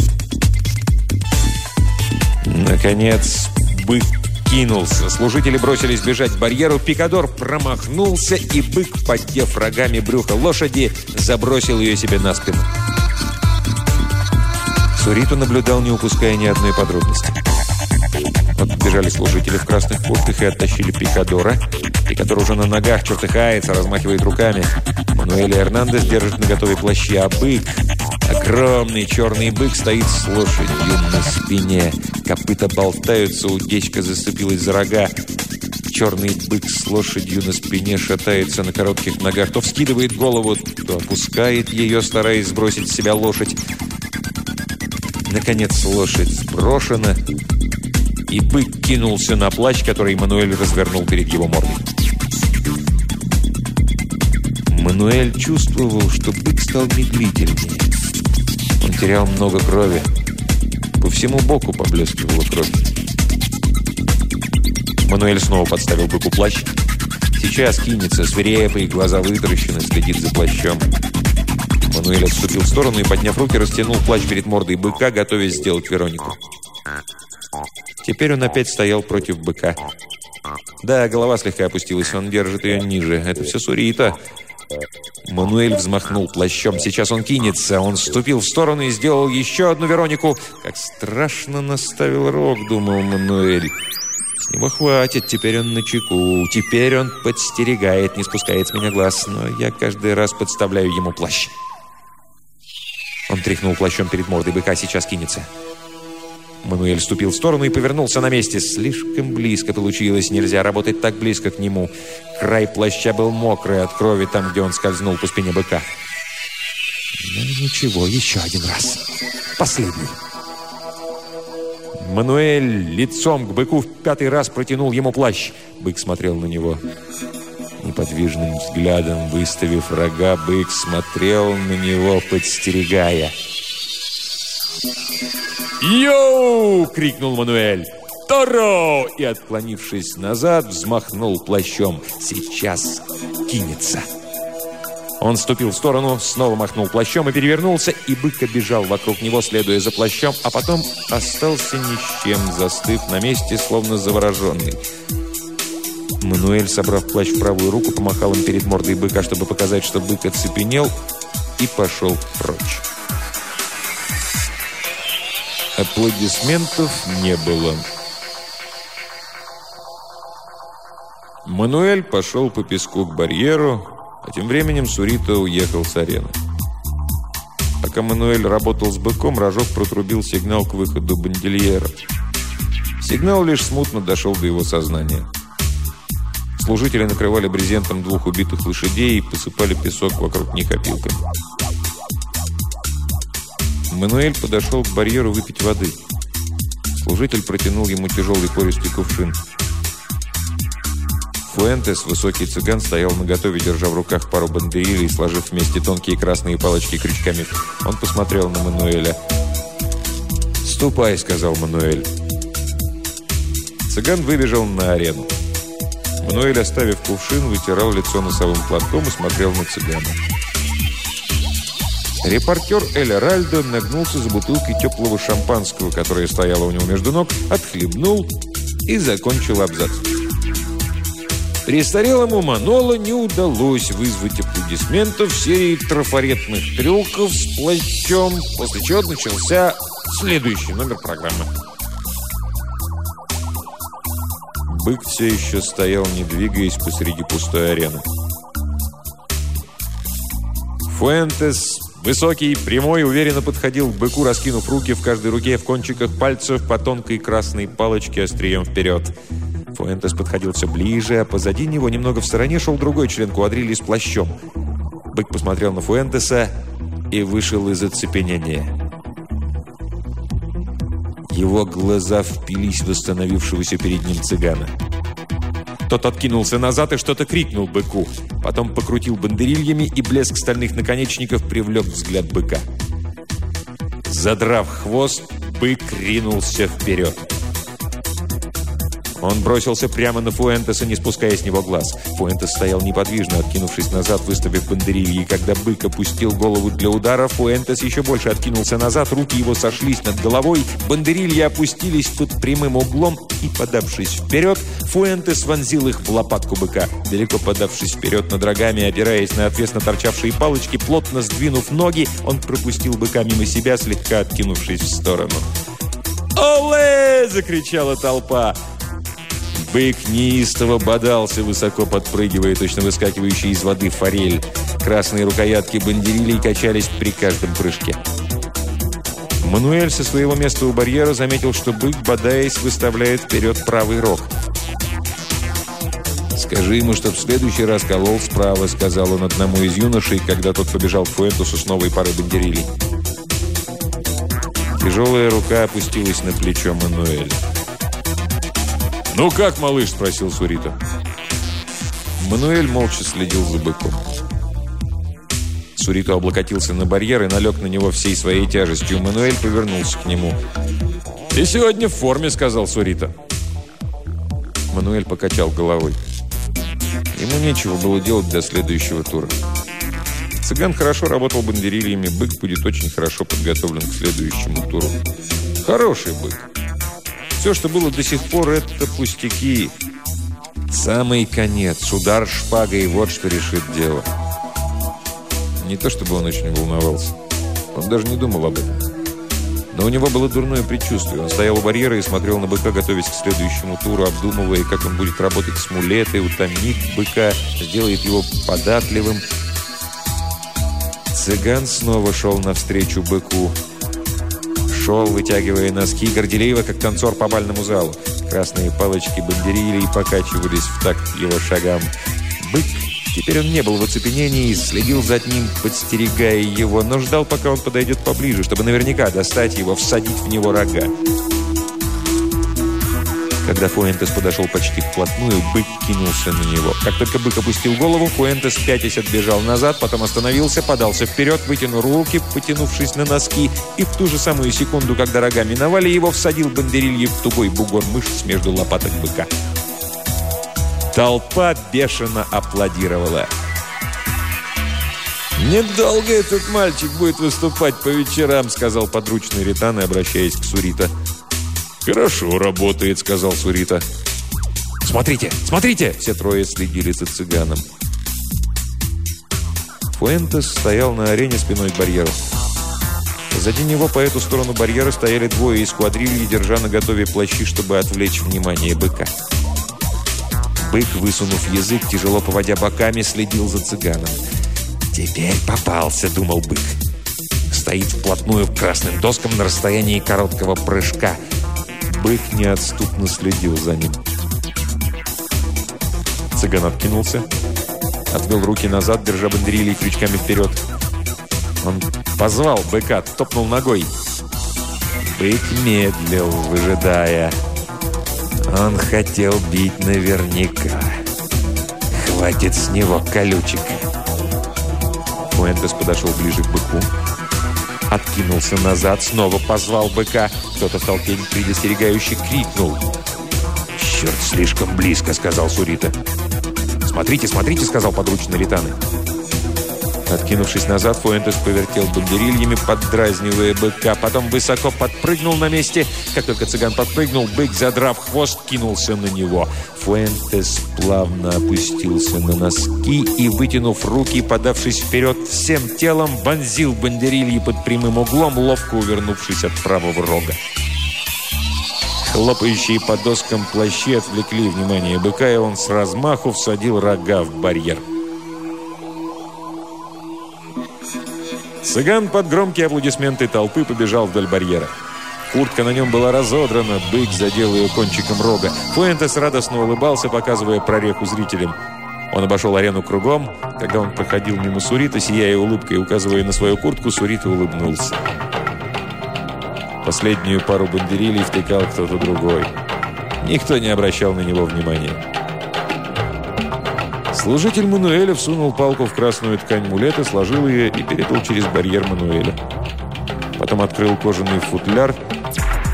Наконец, бык кинулся. Служители бросились бежать к барьеру. Пикадор промахнулся, и бык, поддев рогами брюха лошади, забросил ее себе на спину. Суриту наблюдал, не упуская ни одной подробности. Подбежали служители в красных куртках и оттащили Пикадора. Пикадор уже на ногах чертыхается, размахивает руками. Мануэль Эрнандес держит на готове плащи, а бык... Огромный черный бык стоит с лошадью на спине. Копыта болтаются, удечка зацепилась за рога. Черный бык с лошадью на спине шатается на коротких ногах, то вскидывает голову, то опускает ее, стараясь сбросить с себя лошадь. Наконец лошадь сброшена, и бык кинулся на плащ, который Мануэль развернул перед его мордой. Мануэль чувствовал, что бык стал медлительнее. Он терял много крови. По всему боку поблескивала кровь. Мануэль снова подставил быку плащ. Сейчас кинется, свирепый, глаза вытаращены, следит за плащом. Мануэль отступил в сторону и, подняв руки, растянул плащ перед мордой быка, готовясь сделать Веронику. Теперь он опять стоял против быка. Да, голова слегка опустилась, он держит ее ниже. Это все Сурита. Мануэль взмахнул плащом. Сейчас он кинется. Он вступил в сторону и сделал еще одну Веронику. Как страшно наставил рог, думал Мануэль. С него хватит, теперь он на чеку. Теперь он подстерегает, не спускает с меня глаз. Но я каждый раз подставляю ему плащ. Он тряхнул плащом перед мордой быка, сейчас кинется. Мануэль ступил в сторону и повернулся на месте. Слишком близко получилось, нельзя работать так близко к нему. Край плаща был мокрый от крови там, где он скользнул по спине быка. Ну ничего, еще один раз. Последний. Мануэль лицом к быку в пятый раз протянул ему плащ. Бык смотрел на него. Неподвижным взглядом, выставив рога, бык смотрел на него, подстерегая. «Йоу!» — крикнул Мануэль. «Торо!» И, отклонившись назад, взмахнул плащом. «Сейчас кинется!» Он ступил в сторону, снова махнул плащом и перевернулся, и бык обежал вокруг него, следуя за плащом, а потом остался ни с чем, застыв на месте, словно завороженный. Мануэль, собрав плащ в правую руку, помахал им перед мордой быка, чтобы показать, что бык оцепенел, и пошел прочь. Аплодисментов не было. Мануэль пошел по песку к барьеру, а тем временем Сурита уехал с арены. Пока Мануэль работал с быком, Рожок протрубил сигнал к выходу Бандильера. Сигнал лишь смутно дошел до его сознания. Служители накрывали брезентом двух убитых лошадей и посыпали песок вокруг них опилками. Мануэль подошел к барьеру выпить воды. Служитель протянул ему тяжелый пористый кувшин. Фуэнтес, высокий цыган, стоял наготове, держа в руках пару бандерилей, сложив вместе тонкие красные палочки крючками. Он посмотрел на Мануэля. «Ступай», — сказал Мануэль. Цыган выбежал на арену. Мануэль, оставив кувшин, вытирал лицо носовым платком и смотрел на цыгана. Репортер Эль Ральдо нагнулся за бутылкой теплого шампанского, которая стояла у него между ног, отхлебнул и закончил абзац. Престарелому Манола не удалось вызвать аплодисментов серии трафаретных трюков с плащом, после чего начался следующий номер программы. Бык все еще стоял, не двигаясь посреди пустой арены. Фуэнтес Высокий, прямой, уверенно подходил к быку, раскинув руки в каждой руке в кончиках пальцев по тонкой красной палочке острием вперед. Фуэнтес подходил все ближе, а позади него, немного в стороне, шел другой член квадрили с плащом. Бык посмотрел на Фуэнтеса и вышел из оцепенения. Его глаза впились в остановившегося перед ним цыгана. Тот откинулся назад и что-то крикнул быку. Потом покрутил бандерильями, и блеск стальных наконечников привлек взгляд быка. Задрав хвост, бык ринулся вперед. Он бросился прямо на Фуэнтеса, не спуская с него глаз. Фуэнтес стоял неподвижно, откинувшись назад, выставив бандерильи. И когда бык опустил голову для удара, Фуэнтес еще больше откинулся назад, руки его сошлись над головой, бандерильи опустились под прямым углом и, подавшись вперед, Фуэнтес вонзил их в лопатку быка. Далеко подавшись вперед над рогами, опираясь на отвесно торчавшие палочки, плотно сдвинув ноги, он пропустил быка мимо себя, слегка откинувшись в сторону. «Оле!» – закричала толпа. Бык неистово бодался, высоко подпрыгивая, точно выскакивающий из воды форель. Красные рукоятки бандерилей качались при каждом прыжке. Мануэль со своего места у барьера заметил, что бык, бодаясь, выставляет вперед правый рог. «Скажи ему, чтоб в следующий раз колол справа», — сказал он одному из юношей, когда тот побежал к Фуэнтусу с новой парой бандерилей. Тяжелая рука опустилась на плечо Мануэля. «Ну как, малыш?» – спросил Сурита. Мануэль молча следил за быком. Сурито облокотился на барьер и налег на него всей своей тяжестью. Мануэль повернулся к нему. «Ты сегодня в форме», — сказал Сурита. Мануэль покачал головой. Ему нечего было делать до следующего тура. Цыган хорошо работал бандерильями, бык будет очень хорошо подготовлен к следующему туру. Хороший бык. Все, что было до сих пор, это пустяки. Самый конец, удар шпагой, вот что решит дело. Не то, чтобы он очень волновался. Он даже не думал об этом. Но у него было дурное предчувствие. Он стоял у барьера и смотрел на быка, готовясь к следующему туру, обдумывая, как он будет работать с мулетой, утомит быка, сделает его податливым. Цыган снова шел навстречу быку шел, вытягивая носки, горделиво, как танцор по бальному залу. Красные палочки бандерили и покачивались в такт его шагам. Бык, теперь он не был в оцепенении и следил за ним, подстерегая его, но ждал, пока он подойдет поближе, чтобы наверняка достать его, всадить в него рога. Когда Фуэнтес подошел почти вплотную, бык кинулся на него. Как только бык опустил голову, Фуэнтес пятясь отбежал назад, потом остановился, подался вперед, вытянул руки, потянувшись на носки, и в ту же самую секунду, когда рога миновали его, всадил бандерильи в тугой бугор мышц между лопаток быка. Толпа бешено аплодировала. «Недолго этот мальчик будет выступать по вечерам», — сказал подручный Ритан, обращаясь к Сурита. «Хорошо работает», — сказал Сурита. «Смотрите, смотрите!» Все трое следили за цыганом. Фуэнтес стоял на арене спиной к барьеру. Сзади него по эту сторону барьера стояли двое из квадрильи, держа на готове плащи, чтобы отвлечь внимание быка. Бык, высунув язык, тяжело поводя боками, следил за цыганом. «Теперь попался», — думал бык. Стоит вплотную к красным доскам на расстоянии короткого прыжка — Бык неотступно следил за ним. Цыган откинулся, отвел руки назад, держа бандерили крючками вперед. Он позвал быка, топнул ногой. Бык медлил, выжидая. Он хотел бить наверняка. Хватит с него колючек. Фуэнтес подошел ближе к быку откинулся назад, снова позвал быка. Кто-то в толпе предостерегающе крикнул. «Черт, слишком близко», — сказал Сурита. «Смотрите, смотрите», — сказал подручный Литаны. Откинувшись назад, Фуэнтес повертел бандерильями, поддразнивая быка. Потом высоко подпрыгнул на месте. Как только цыган подпрыгнул, бык, задрав хвост, кинулся на него. Фуэнтес плавно опустился на носки и, вытянув руки, подавшись вперед, всем телом вонзил бандерильи под прямым углом, ловко увернувшись от правого рога. Хлопающие по доскам плащи отвлекли внимание быка, и он с размаху всадил рога в барьер. Цыган под громкие аплодисменты толпы побежал вдоль барьера. Куртка на нем была разодрана, бык задел ее кончиком рога. Фуэнтес радостно улыбался, показывая прореху зрителям. Он обошел арену кругом. Когда он проходил мимо Сурита, сияя улыбкой и указывая на свою куртку, Сурита улыбнулся. Последнюю пару бандерилей втекал кто-то другой. Никто не обращал на него внимания. Служитель Мануэля всунул палку в красную ткань мулета, сложил ее и передал через барьер Мануэля. Потом открыл кожаный футляр,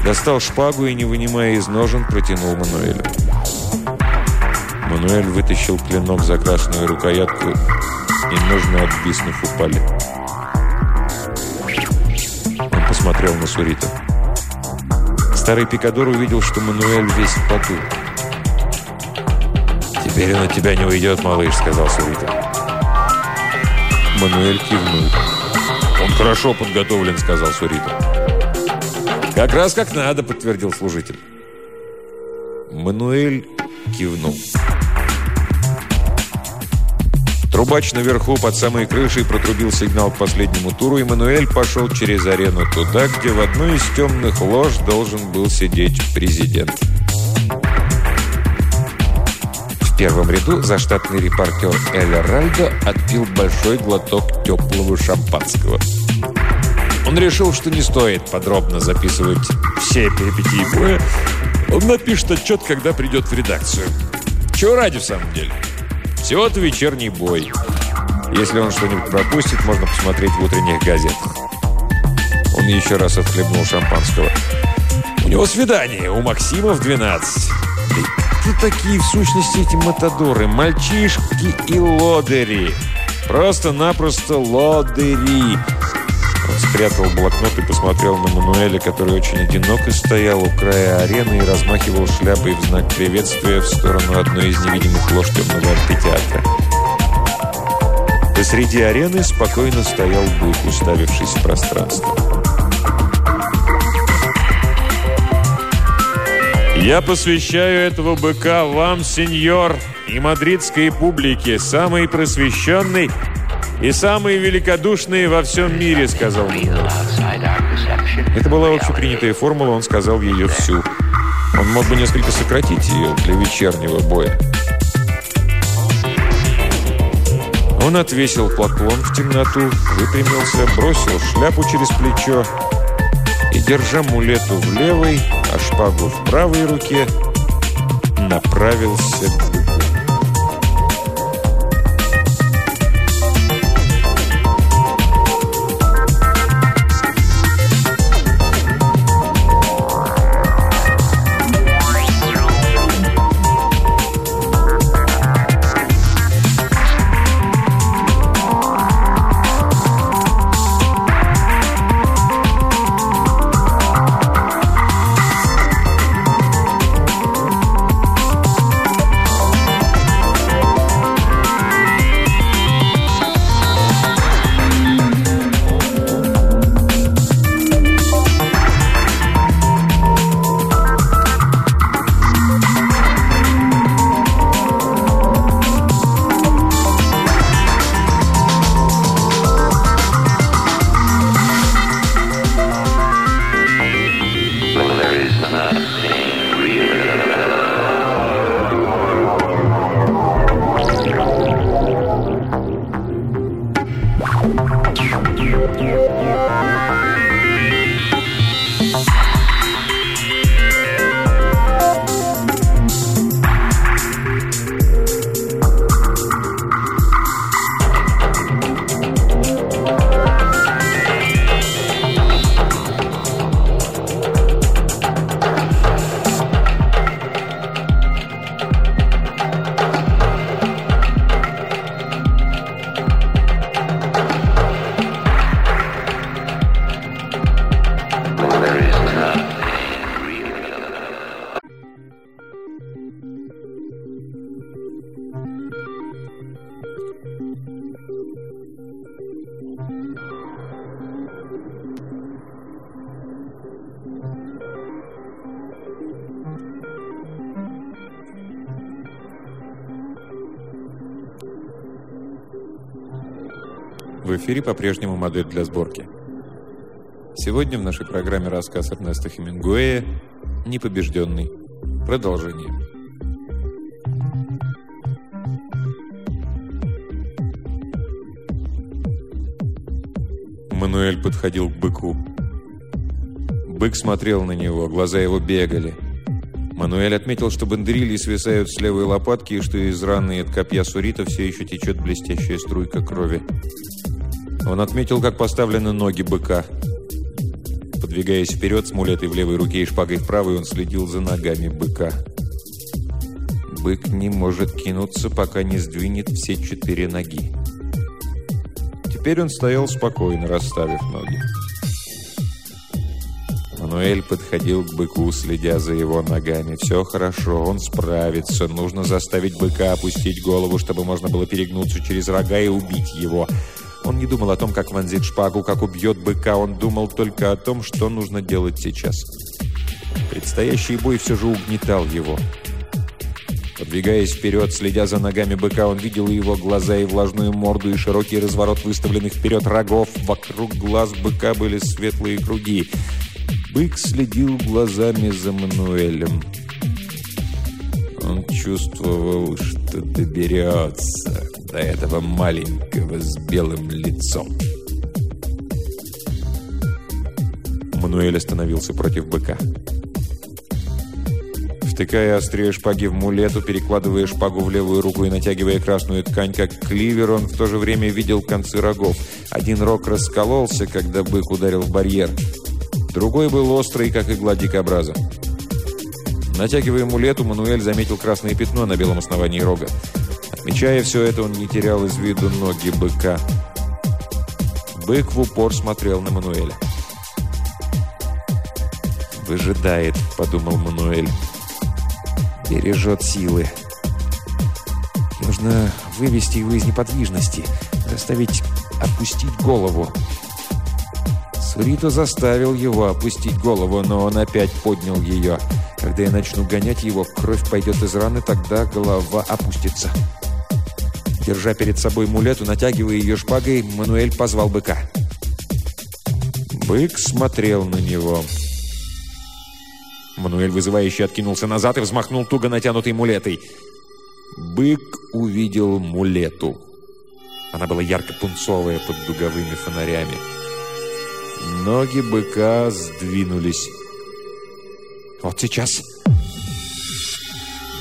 Достал шпагу и, не вынимая из ножен, протянул Мануэлю. Мануэль вытащил клинок за красную рукоятку, и ножны, отвиснув, упали. Он посмотрел на Сурита. Старый пикадор увидел, что Мануэль весь в поту. «Теперь он от тебя не уйдет, малыш», — сказал Сурита. Мануэль кивнул. «Он хорошо подготовлен», — сказал Сурита. «Как раз как надо», — подтвердил служитель. Мануэль кивнул. Трубач наверху под самой крышей протрубил сигнал к последнему туру, и Мануэль пошел через арену туда, где в одной из темных лож должен был сидеть президент. В первом ряду заштатный репортер Эля Ральдо отпил большой глоток теплого шампанского. Он решил, что не стоит подробно записывать все перипетии боя. Он напишет отчет, когда придет в редакцию. Чего ради в самом деле? Всего-то вечерний бой. Если он что-нибудь пропустит, можно посмотреть в утренних газетах. Он еще раз отхлебнул шампанского. У него свидание, у Максима в 12. Кто такие в сущности эти матадоры? Мальчишки и лодыри. Просто-напросто лодыри. Он спрятал блокнот и посмотрел на Мануэля, который очень одиноко стоял у края арены и размахивал шляпой в знак приветствия в сторону одной из невидимых лож темного амфитеатра. Посреди арены спокойно стоял бык, уставившись в пространство. «Я посвящаю этого быка вам, сеньор, и мадридской публике, самый просвещенный и самые великодушные во всем мире», — сказал. Это была общепринятая формула, он сказал ее всю. Он мог бы несколько сократить ее для вечернего боя. Он отвесил поклон в темноту, выпрямился, бросил шляпу через плечо держа мулету в левой, а шпагу в правой руке, направился к по-прежнему модель для сборки. Сегодня в нашей программе рассказ Эрнеста Хемингуэя «Непобежденный». Продолжение. Мануэль подходил к быку. Бык смотрел на него, глаза его бегали. Мануэль отметил, что бандерильи свисают с левой лопатки и что из раны от копья сурита все еще течет блестящая струйка крови. Он отметил, как поставлены ноги быка. Под Подвигаясь вперед с мулетой в левой руке и шпагой в правой, он следил за ногами быка. Бык не может кинуться, пока не сдвинет все четыре ноги. Теперь он стоял спокойно, расставив ноги. Мануэль подходил к быку, следя за его ногами. «Все хорошо, он справится. Нужно заставить быка опустить голову, чтобы можно было перегнуться через рога и убить его». Он не думал о том, как вонзит шпагу, как убьет быка. Он думал только о том, что нужно делать сейчас. Предстоящий бой все же угнетал его. Подвигаясь вперед, следя за ногами быка, он видел его глаза и влажную морду, и широкий разворот выставленных вперед рогов. Вокруг глаз быка были светлые круги. Бык следил глазами за Мануэлем. Он чувствовал, что доберется до этого маленького с белым лицом. Мануэль остановился против быка. Втыкая острие шпаги в мулету, перекладывая шпагу в левую руку и натягивая красную ткань, как кливер, он в то же время видел концы рогов. Один рог раскололся, когда бык ударил в барьер. Другой был острый, как игла дикобраза. Натягивая мулету, Мануэль заметил красное пятно на белом основании рога. Отмечая все это, он не терял из виду ноги быка. Бык в упор смотрел на Мануэля. «Выжидает», — подумал Мануэль. «Бережет силы. Нужно вывести его из неподвижности, заставить опустить голову». Сурито заставил его опустить голову, но он опять поднял ее. Когда я начну гонять его, кровь пойдет из раны, тогда голова опустится. Держа перед собой мулету, натягивая ее шпагой, Мануэль позвал быка. Бык смотрел на него. Мануэль вызывающе откинулся назад и взмахнул туго натянутой мулетой. Бык увидел мулету. Она была ярко-пунцовая под дуговыми фонарями. Ноги быка сдвинулись. «Вот сейчас!»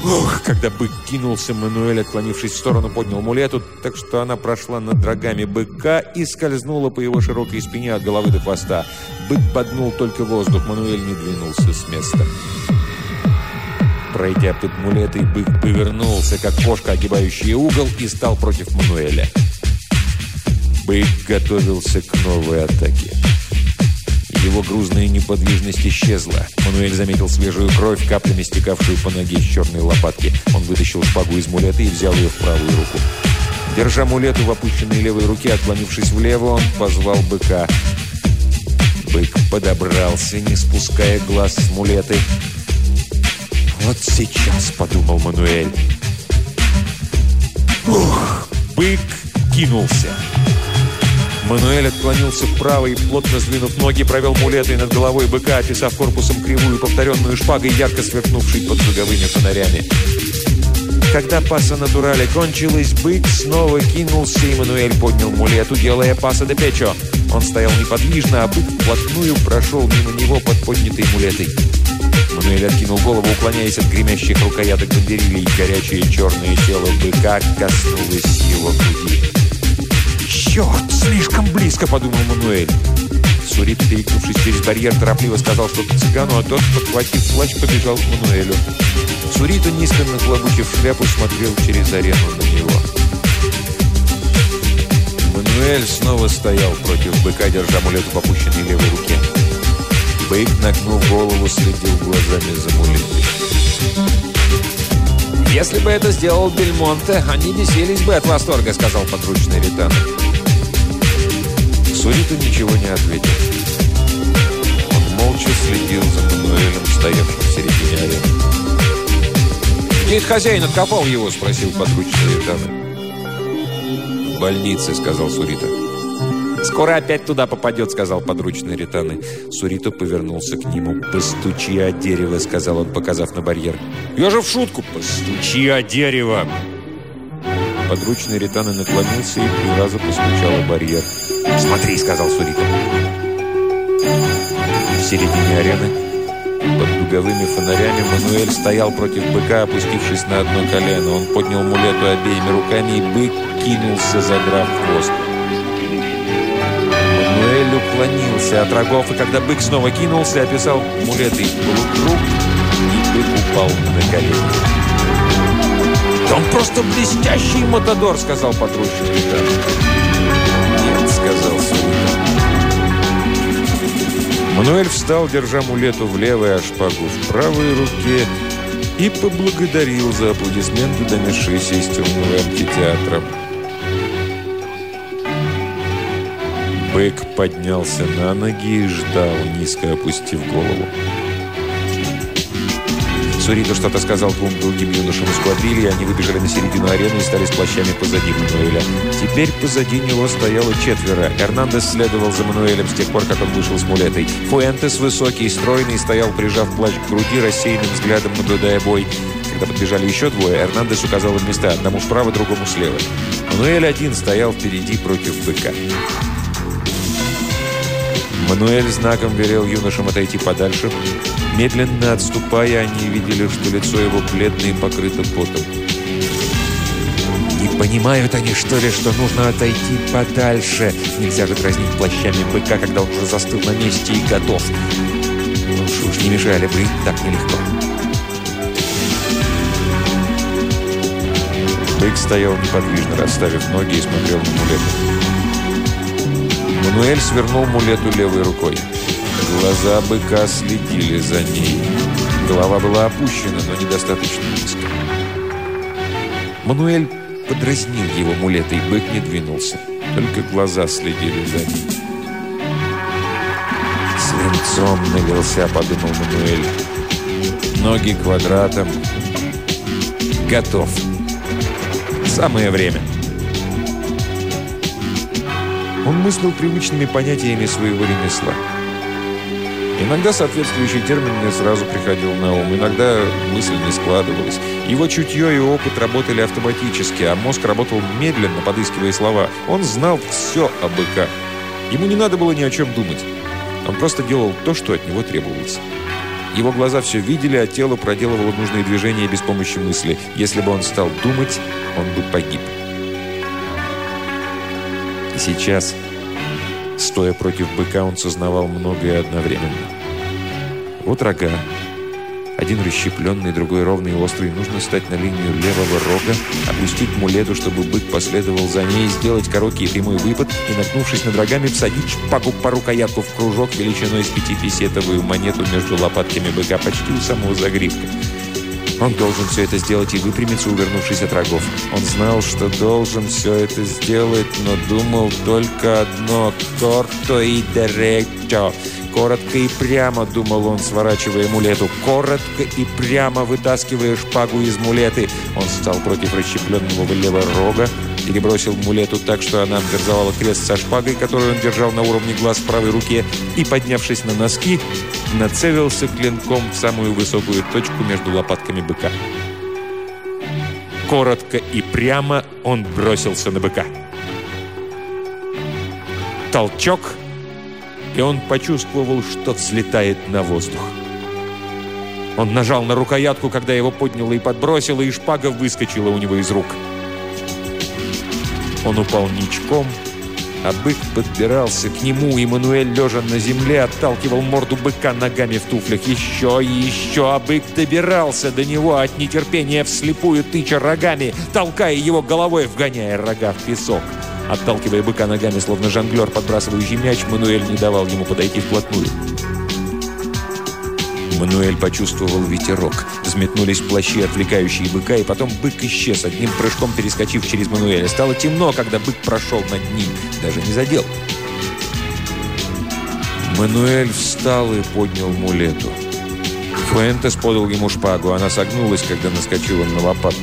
Ух, когда бык кинулся, Мануэль, отклонившись в сторону, поднял мулету, так что она прошла над рогами быка и скользнула по его широкой спине от головы до хвоста. Бык поднул только воздух, Мануэль не двинулся с места. Пройдя под мулетой, бык повернулся, как кошка, огибающая угол, и стал против Мануэля. Бык готовился к новой атаке. Его грузная неподвижность исчезла. Мануэль заметил свежую кровь, каплями стекавшую по ноге с черной лопатки. Он вытащил шпагу из мулета и взял ее в правую руку. Держа мулету в опущенной левой руке, отклонившись влево, он позвал быка. Бык подобрался, не спуская глаз с мулеты. «Вот сейчас», — подумал Мануэль. Ух! Бык кинулся. Мануэль отклонился вправо и, плотно сдвинув ноги, провел мулетой над головой быка, описав корпусом кривую, повторенную шпагой, ярко сверкнувшей под дуговыми фонарями. Когда паса натурали кончилась, бык снова кинулся, и Мануэль поднял мулету, делая паса де печо. Он стоял неподвижно, а бык вплотную прошел мимо него под поднятой мулетой. Мануэль откинул голову, уклоняясь от гремящих рукояток бандерилей. Горячее черное тело быка коснулось его груди. «Черт, слишком близко!» – подумал Мануэль. Сурит, перекнувшись через барьер, торопливо сказал что-то цыгану, а тот, подхватив плащ, побежал к Мануэлю. Сурита, низко нахлобучив шляпу, смотрел через арену на него. Мануэль снова стоял против быка, держа амулет в опущенной левой руке. Бык, нагнув голову, следил глазами за мулетой. «Если бы это сделал Бельмонте, они бесились бы от восторга», — сказал подручный Ритан. Сурита ничего не ответил. Он молча следил за Мануэлем, стоявшим в середине арены. «Где хозяин откопал его?» – спросил подручный Ританы. «В больнице», – сказал Сурита. «Скоро опять туда попадет», – сказал подручный Ританы. Сурита повернулся к нему. «Постучи о дерево», – сказал он, показав на барьер. «Я же в шутку!» «Постучи о дерево!» Подручный Ританы наклонился и три раза постучал о барьер. «Смотри», — сказал Сурита. В середине арены, под дуговыми фонарями, Мануэль стоял против быка, опустившись на одно колено. Он поднял мулету обеими руками, и бык кинулся, задрав хвост. Мануэлю отклонился от рогов, и когда бык снова кинулся, описал мулетой полукруг, и бык упал на колени. «Он просто блестящий мотодор!» — сказал патрульщик Сурита. Мануэль встал, держа мулету в левой, а шпагу в правой руке, и поблагодарил за аплодисменты, донесшиеся из темного амфитеатра. Бэк поднялся на ноги и ждал, низко опустив голову. Сурито что-то сказал двум другим юношам из квадрильи, они выбежали на середину арены и стали с плащами позади Мануэля. Теперь позади него стояло четверо. Эрнандес следовал за Мануэлем с тех пор, как он вышел с мулетой. Фуэнтес, высокий и стройный, стоял, прижав плащ к груди, рассеянным взглядом наблюдая бой. Когда подбежали еще двое, Эрнандес указал им места, одному справа, другому слева. Мануэль один стоял впереди против быка. Мануэль знаком велел юношам отойти подальше. Медленно отступая, они видели, что лицо его бледное и покрыто потом. Не понимают они, что ли, что нужно отойти подальше? Нельзя же дразнить плащами быка, когда он уже застыл на месте и готов. Лучше уж не мешали бы, так нелегко. Бык стоял неподвижно, расставив ноги и смотрел на мулету. Мануэль свернул мулету левой рукой. Глаза быка следили за ней. Голова была опущена, но недостаточно низко. Мануэль подразнил его мулетой, бык не двинулся. Только глаза следили за ним. «Свинцом налился», — подумал Мануэль. «Ноги квадратом. Готов. Самое время». Он мыслил привычными понятиями своего ремесла. Иногда соответствующий термин не сразу приходил на ум, иногда мысль не складывалась. Его чутье и опыт работали автоматически, а мозг работал медленно, подыскивая слова. Он знал все о быка. Ему не надо было ни о чем думать. Он просто делал то, что от него требовалось. Его глаза все видели, а тело проделывало нужные движения без помощи мысли. Если бы он стал думать, он бы погиб. Сейчас, стоя против быка, он сознавал многое одновременно. Вот рога. Один расщепленный, другой ровный и острый. Нужно стать на линию левого рога, опустить мулету, чтобы бык последовал за ней, сделать короткий прямой выпад и, нагнувшись над рогами, всадить шпагу по рукоятку в кружок величиной с пятипесетовую монету между лопатками быка почти у самого загривка. Он должен все это сделать и выпрямиться, увернувшись от рогов. Он знал, что должен все это сделать, но думал только одно «корто и деречо». Коротко и прямо, думал он, сворачивая мулету. Коротко и прямо вытаскивая шпагу из мулеты. Он стал против расщепленного влево рога, перебросил мулету так, что она обверзовала крест со шпагой, которую он держал на уровне глаз в правой руке, и, поднявшись на носки, нацелился клинком в самую высокую точку между лопатками быка. Коротко и прямо он бросился на быка. Толчок, и он почувствовал, что взлетает на воздух. Он нажал на рукоятку, когда его подняло и подбросило, и шпага выскочила у него из рук. Он упал ничком, а бык подбирался к нему, и Мануэль, лежа на земле, отталкивал морду быка ногами в туфлях. Еще и еще, а бык добирался до него от нетерпения вслепую, тыча рогами, толкая его головой, вгоняя рога в песок. Отталкивая быка ногами, словно жонглер, подбрасывающий мяч, Мануэль не давал ему подойти вплотную. Мануэль почувствовал ветерок. Взметнулись плащи, отвлекающие быка, и потом бык исчез, одним прыжком перескочив через Мануэля. Стало темно, когда бык прошел над ним, даже не задел. Мануэль встал и поднял мулету. Фуэнтес подал ему шпагу. Она согнулась, когда наскочила на лопатку.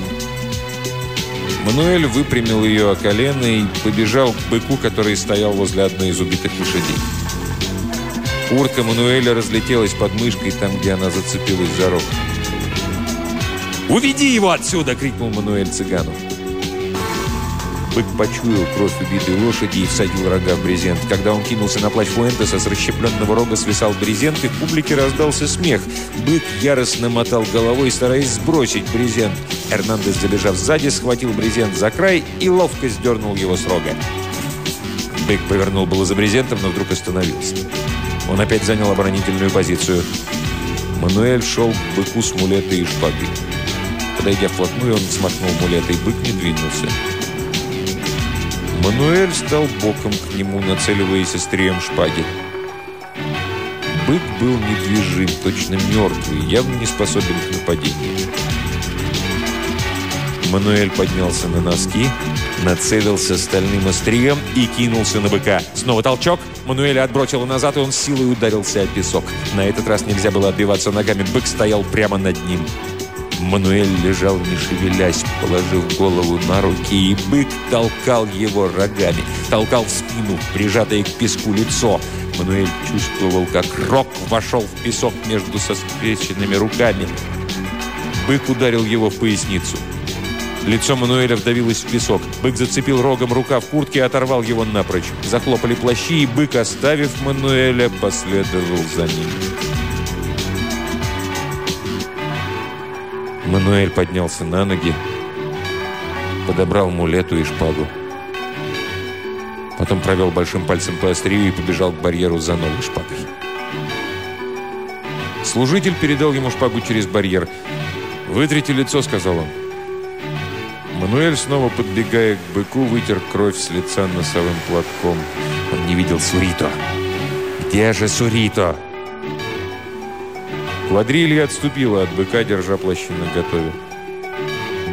Мануэль выпрямил ее о колено и побежал к быку, который стоял возле одной из убитых лошадей. Куртка Мануэля разлетелась под мышкой там, где она зацепилась за рог. «Уведи его отсюда!» — крикнул Мануэль цыгану. Бык почуял кровь убитой лошади и всадил рога в брезент. Когда он кинулся на плащ Фуэнтеса, с расщепленного рога свисал брезент, и в публике раздался смех. Бык яростно мотал головой, стараясь сбросить брезент. Эрнандес, забежав сзади, схватил брезент за край и ловко сдернул его с рога. Бык повернул было за брезентом, но вдруг остановился. Он опять занял оборонительную позицию. Мануэль шел к быку с мулетой и шпагой. Подойдя вплотную, он взмахнул мулетой, бык не двинулся. Мануэль стал боком к нему, нацеливаясь острием шпаги. Бык был недвижим, точно мертвый, явно не способен к нападению. Мануэль поднялся на носки, нацелился стальным острием и кинулся на быка. Снова толчок. Мануэля отбросило назад, и он силой ударился о песок. На этот раз нельзя было отбиваться ногами. Бык стоял прямо над ним. Мануэль лежал, не шевелясь, положив голову на руки, и бык толкал его рогами. Толкал в спину, прижатое к песку лицо. Мануэль чувствовал, как рог вошел в песок между соскрещенными руками. Бык ударил его в поясницу. Лицо Мануэля вдавилось в песок. Бык зацепил рогом рука в куртке и оторвал его напрочь. Захлопали плащи, и бык, оставив Мануэля, последовал за ним. Мануэль поднялся на ноги, подобрал мулету и шпагу. Потом провел большим пальцем по острию и побежал к барьеру за новой шпагой. Служитель передал ему шпагу через барьер. «Вытрите лицо», — сказал он. Мануэль, снова подбегая к быку, вытер кровь с лица носовым платком. Он не видел Сурито. «Где же Сурито?» Квадрилья отступила от быка, держа плащи наготове.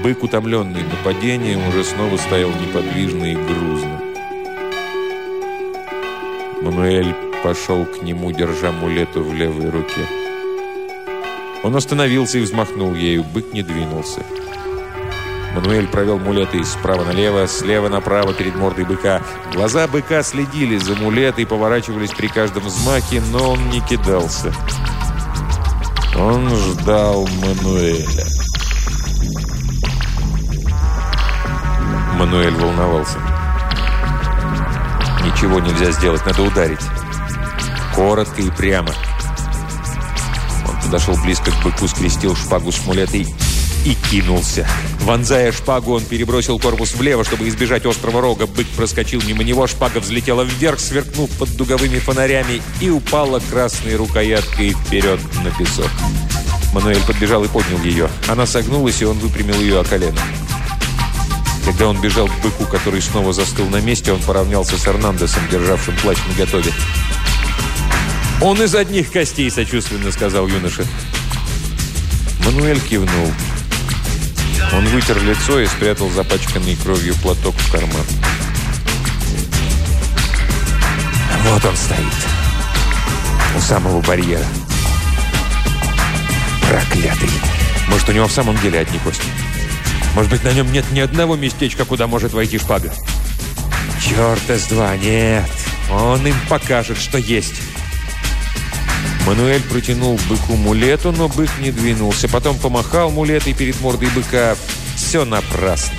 Бык, утомленный нападением, уже снова стоял неподвижно и грузно. Мануэль пошел к нему, держа мулету в левой руке. Он остановился и взмахнул ею. Бык не двинулся. Мануэль провел мулетой справа налево, слева направо перед мордой быка. Глаза быка следили за мулетой, поворачивались при каждом взмахе, но он не кидался. Он ждал Мануэля. Мануэль волновался. Ничего нельзя сделать, надо ударить. Коротко и прямо. Он подошел близко к быку, скрестил шпагу с мулетой и кинулся. Вонзая шпагу, он перебросил корпус влево, чтобы избежать острого рога. Бык проскочил мимо него, шпага взлетела вверх, сверкнув под дуговыми фонарями и упала красной рукояткой вперед на песок. Мануэль подбежал и поднял ее. Она согнулась, и он выпрямил ее о колено. Когда он бежал к быку, который снова застыл на месте, он поравнялся с Эрнандесом, державшим плащ наготове. «Он из одних костей», — сочувственно сказал юноша. Мануэль кивнул. Он вытер лицо и спрятал запачканный кровью платок в карман. Вот он стоит. У самого барьера. Проклятый. Может, у него в самом деле одни кости? Может быть, на нем нет ни одного местечка, куда может войти шпага? Черт из два, нет. Он им покажет, что есть. Мануэль протянул быку мулету, но бык не двинулся. Потом помахал мулетой перед мордой быка. Все напрасно.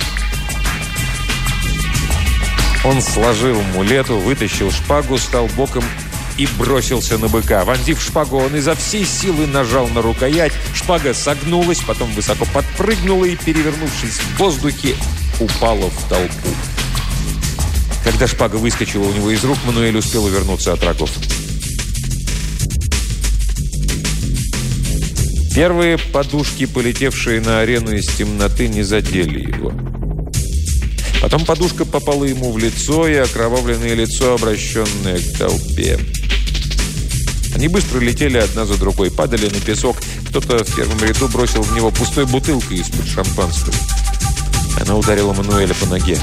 Он сложил мулету, вытащил шпагу, стал боком и бросился на быка. Вонзив шпагу, он изо всей силы нажал на рукоять. Шпага согнулась, потом высоко подпрыгнула и, перевернувшись в воздухе, упала в толпу. Когда шпага выскочила у него из рук, Мануэль успел увернуться от рогов. Первые подушки, полетевшие на арену из темноты, не задели его. Потом подушка попала ему в лицо, и окровавленное лицо, обращенное к толпе. Они быстро летели одна за другой, падали на песок. Кто-то в первом ряду бросил в него пустой бутылкой из-под шампанского. Она ударила Мануэля по ноге.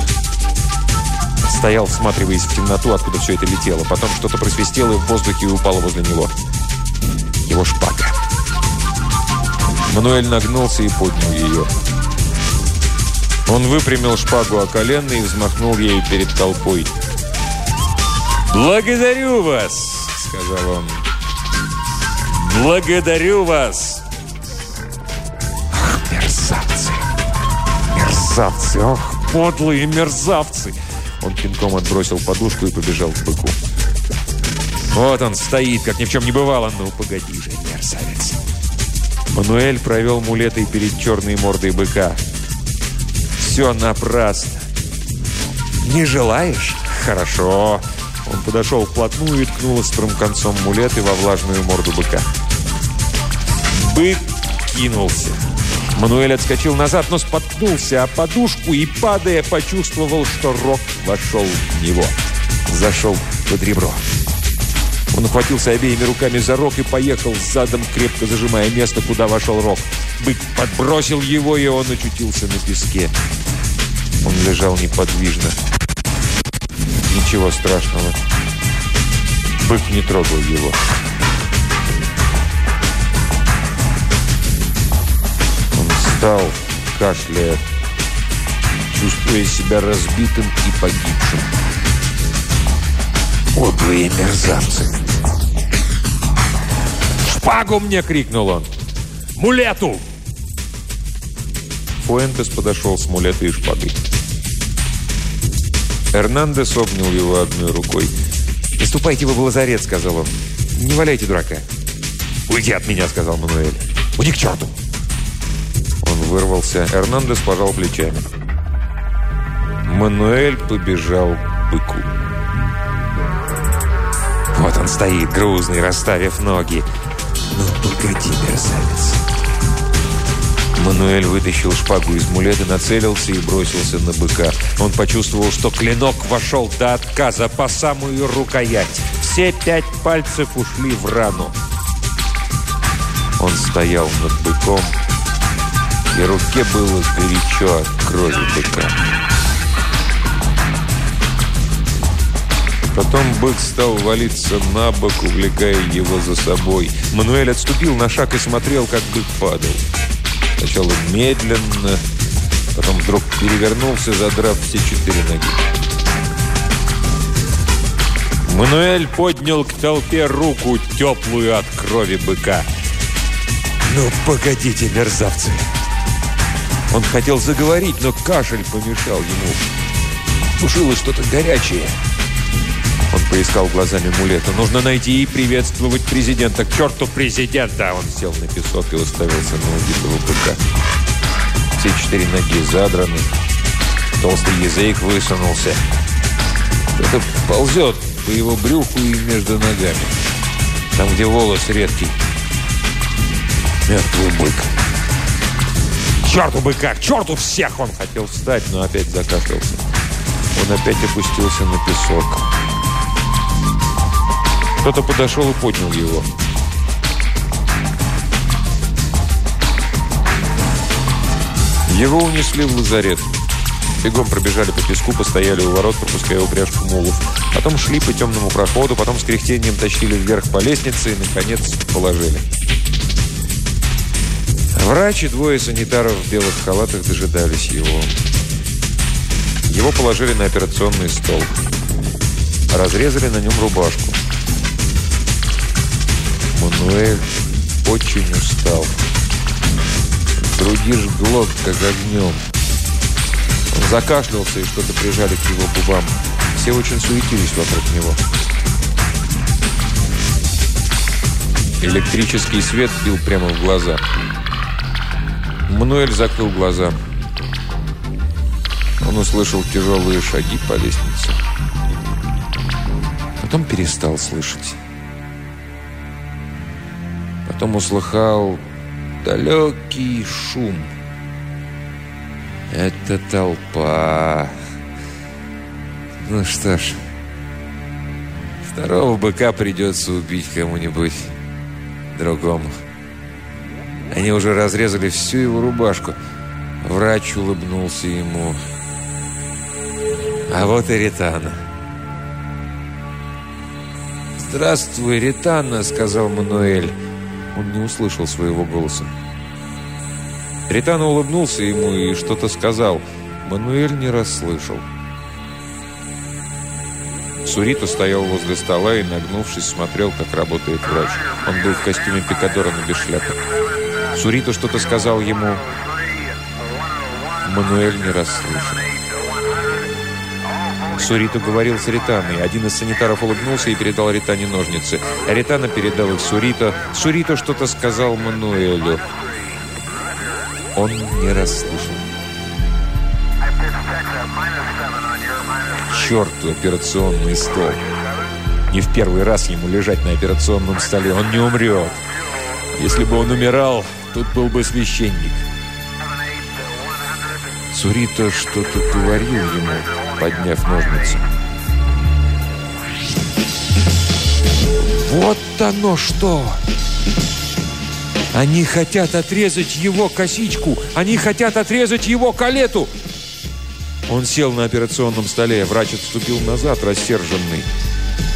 Стоял, всматриваясь в темноту, откуда все это летело. Потом что-то просвистело в воздухе и упало возле него. Его шпага. Мануэль нагнулся и поднял ее. Он выпрямил шпагу о колено и взмахнул ею перед толпой. «Благодарю вас!» — сказал он. «Благодарю вас!» «Ах, мерзавцы! Мерзавцы! Ах, подлые мерзавцы!» Он пинком отбросил подушку и побежал к быку. «Вот он стоит, как ни в чем не бывало. Ну, погоди же, мерзавец!» Мануэль провел мулетой перед черной мордой быка. «Все напрасно!» «Не желаешь? Хорошо. Он подошел вплотную и ткнул острым концом мулеты во влажную морду быка. Бык кинулся. Мануэль отскочил назад, но споткнулся о подушку и, падая, почувствовал, что рог вошел в него. Зашел под ребро. Он ухватился обеими руками за рог и поехал задом, крепко зажимая место, куда вошел рог. Бык подбросил его, и он очутился на песке. Он лежал неподвижно. Ничего страшного. Бык не трогал его. Он встал, кашляя, чувствуя себя разбитым и погибшим. Подлые мерзавцы! «Шпагу мне!» — крикнул он. «Мулету!» Фуэнтес подошел с мулетой и шпагой. Эрнандес обнял его одной рукой. «Не ступайте вы в лазарет», — сказал он. «Не валяйте дурака». «Уйди от меня», — сказал Мануэль. «Уйди к черту!» Он вырвался. Эрнандес пожал плечами. Мануэль побежал к быку. Вот он стоит, грузный, расставив ноги. «Ну, погоди, мерзавец!» Мануэль вытащил шпагу из мулета, нацелился и бросился на быка. Он почувствовал, что клинок вошел до отказа по самую рукоять. Все пять пальцев ушли в рану. Он стоял над быком, и руке было горячо от крови быка. Потом бык стал валиться на бок, увлекая его за собой. Мануэль отступил на шаг и смотрел, как бык падал. Сначала медленно, потом вдруг перевернулся, задрав все четыре ноги. Мануэль поднял к толпе руку, теплую от крови быка. «Ну, погодите, мерзавцы!» Он хотел заговорить, но кашель помешал ему. Тушило что-то горячее. Поискал глазами мулета. Нужно найти и приветствовать президента. К черту президента! Он сел на песок и уставился на убитого быка. Все четыре ноги задраны. Толстый язык высунулся. Кто-то ползет по его брюху и между ногами. Там, где волос редкий. Мертвый бык. К черту быка! К черту всех! Он хотел встать, но опять закашлялся. Он опять опустился на песок. Кто-то подошел и поднял его. Его унесли в лазарет. Бегом пробежали по песку, постояли у ворот, пропуская упряжку мулов. Потом шли по темному проходу, потом с кряхтением тащили вверх по лестнице и, наконец, положили. Врач и двое санитаров в белых халатах дожидались его. Его положили на операционный стол. Разрезали на нем рубашку. Мануэль очень устал. Груди жгло, как огнем. Он закашлялся и что-то прижали к его губам. Все очень суетились вокруг него. Электрический свет бил прямо в глаза. Мануэль закрыл глаза. Он услышал тяжелые шаги по лестнице. Потом перестал слышать. Потом услыхал далекий шум. Это толпа. Ну что ж, второго быка придется убить кому-нибудь другому. Они уже разрезали всю его рубашку. Врач улыбнулся ему. А вот и Ритана. «Здравствуй, Ритана», — сказал Мануэль. Он не услышал своего голоса. Ритано улыбнулся ему и что-то сказал. Мануэль не расслышал. Сурито стоял возле стола и, нагнувшись, смотрел, как работает врач. Он был в костюме пикадора, но без шляпы. Сурито что-то сказал ему. Мануэль не расслышал. Сурито говорил с Ританой. Один из санитаров улыбнулся и передал Ритане ножницы. Ритана передал их Сурито. Сурито что-то сказал Мануэлю. Он не расслышал. К черту операционный стол. Не в первый раз ему лежать на операционном столе. Он не умрет. Если бы он умирал, тут был бы священник. Сурито что-то говорил ему, подняв ножницы. «Вот оно что!» Они хотят отрезать его косичку! Они хотят отрезать его калету! Он сел на операционном столе. Врач отступил назад, рассерженный.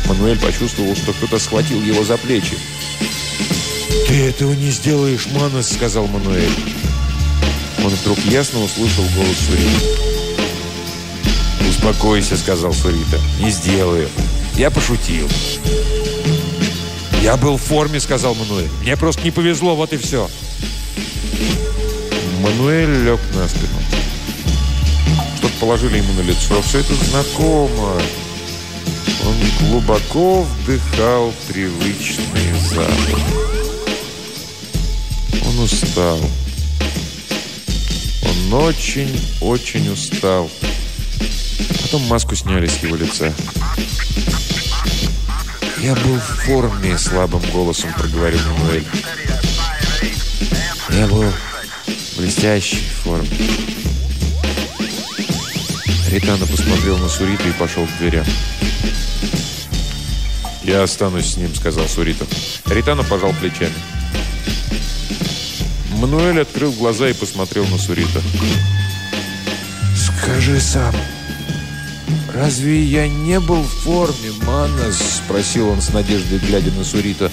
Мануэль почувствовал, что кто-то схватил его за плечи. «Ты этого не сделаешь, Манос», — сказал Мануэль. Он вдруг ясно услышал голос Сурита. «Успокойся», — сказал Сурита. «Не сделаю. Я пошутил». «Я был в форме», — сказал Мануэль. «Мне просто не повезло, вот и все». Мануэль лег на спину. Что-то положили ему на лицо. Все это знакомо. Он глубоко вдыхал привычный запах. Он устал. Он очень-очень устал. Потом маску сняли с его лица. «Я был в форме», — слабым голосом проговорил Мануэль. «Я был в блестящей форме». Ритана посмотрел на Сурита и пошел к дверям. «Я останусь с ним», — сказал Сурита. Ритана пожал плечами. Мануэль открыл глаза и посмотрел на Сурита. «Скажи сам, «Разве я не был в форме, Манас?» – спросил он с надеждой, глядя на Сурита.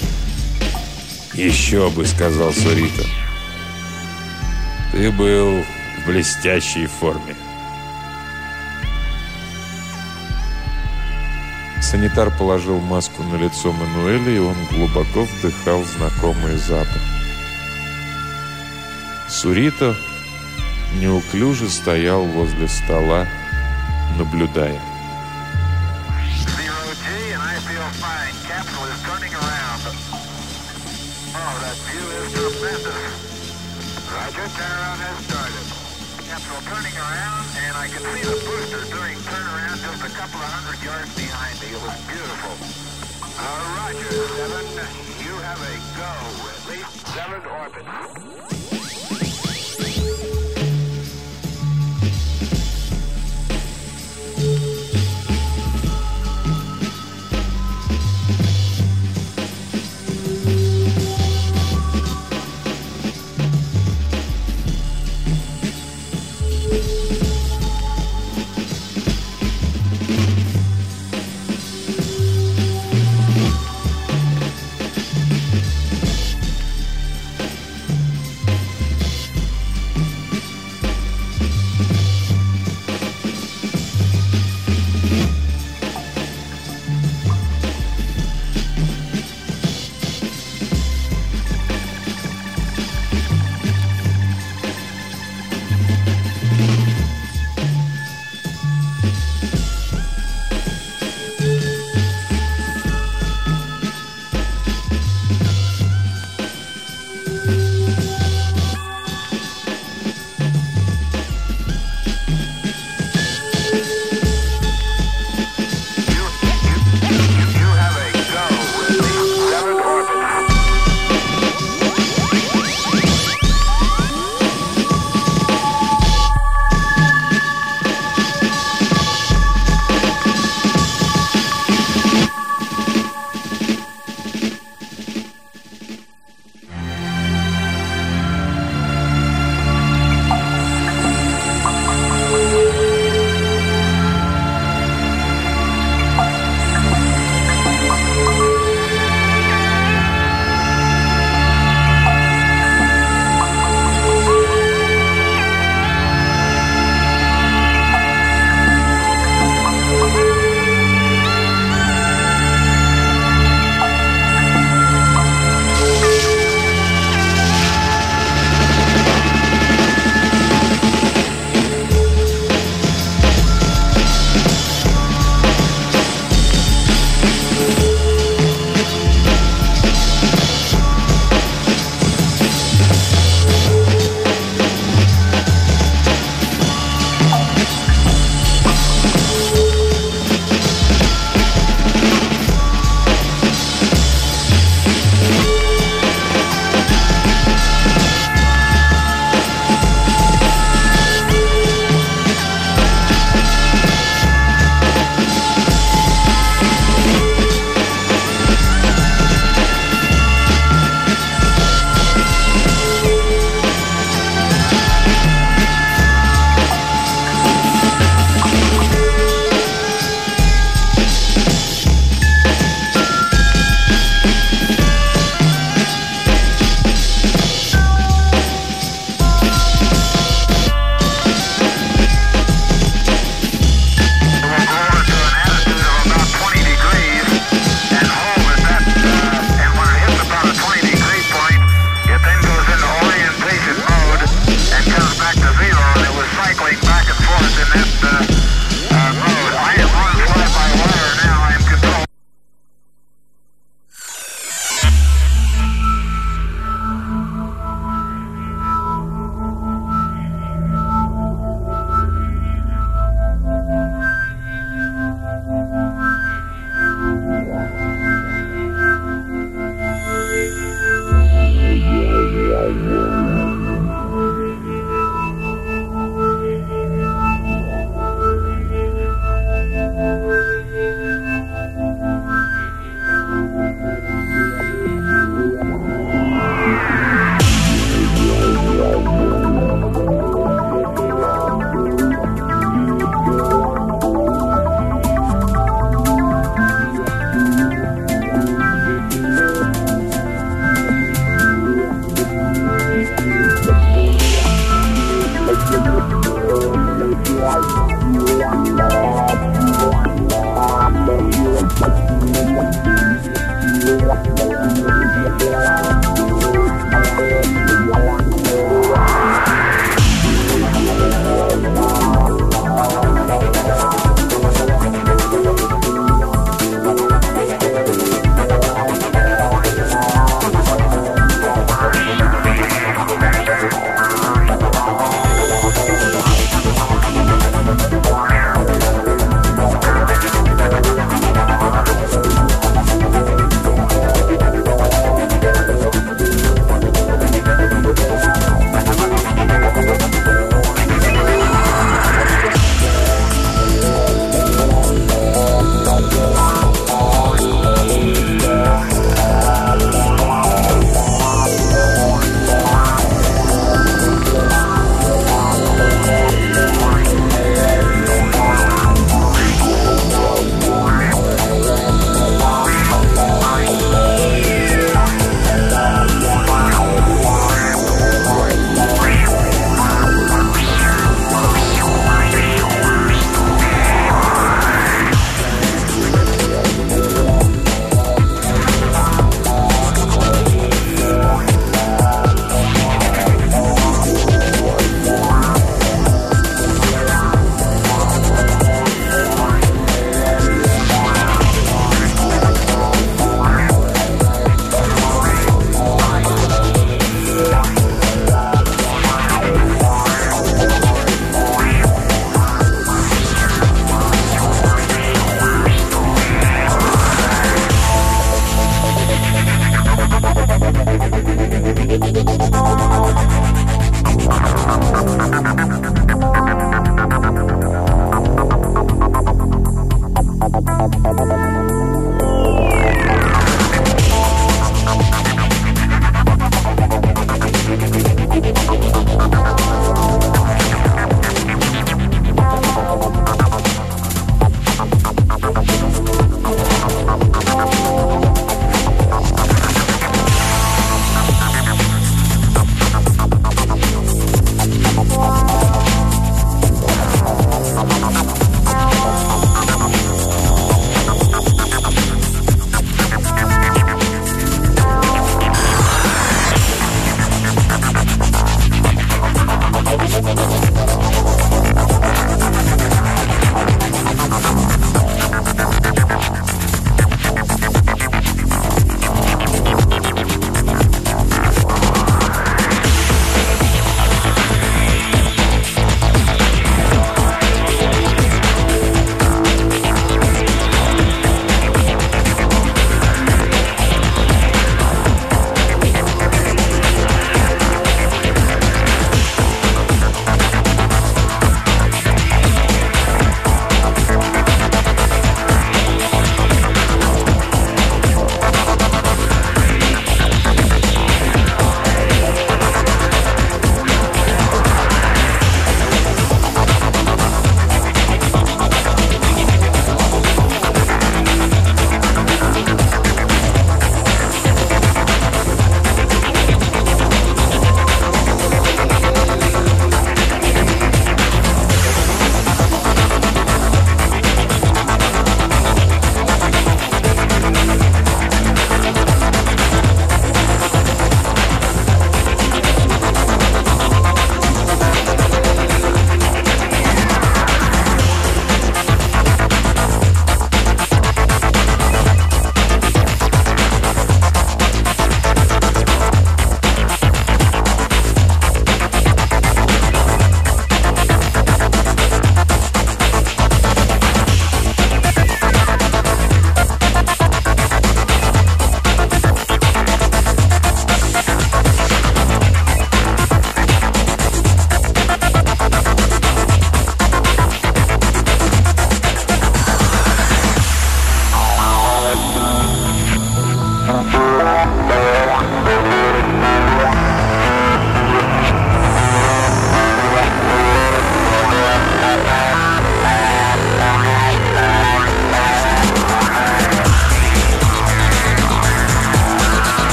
«Еще бы», – сказал Сурита. «Ты был в блестящей форме». Санитар положил маску на лицо Мануэля, и он глубоко вдыхал знакомый запах. Сурита неуклюже стоял возле стола, наблюдая. Turnaround has started. Capsule turning around, and I can see the booster doing turnaround just a couple of hundred yards behind me. It was beautiful. Uh, roger, Seven. You have a go. At least seven orbits.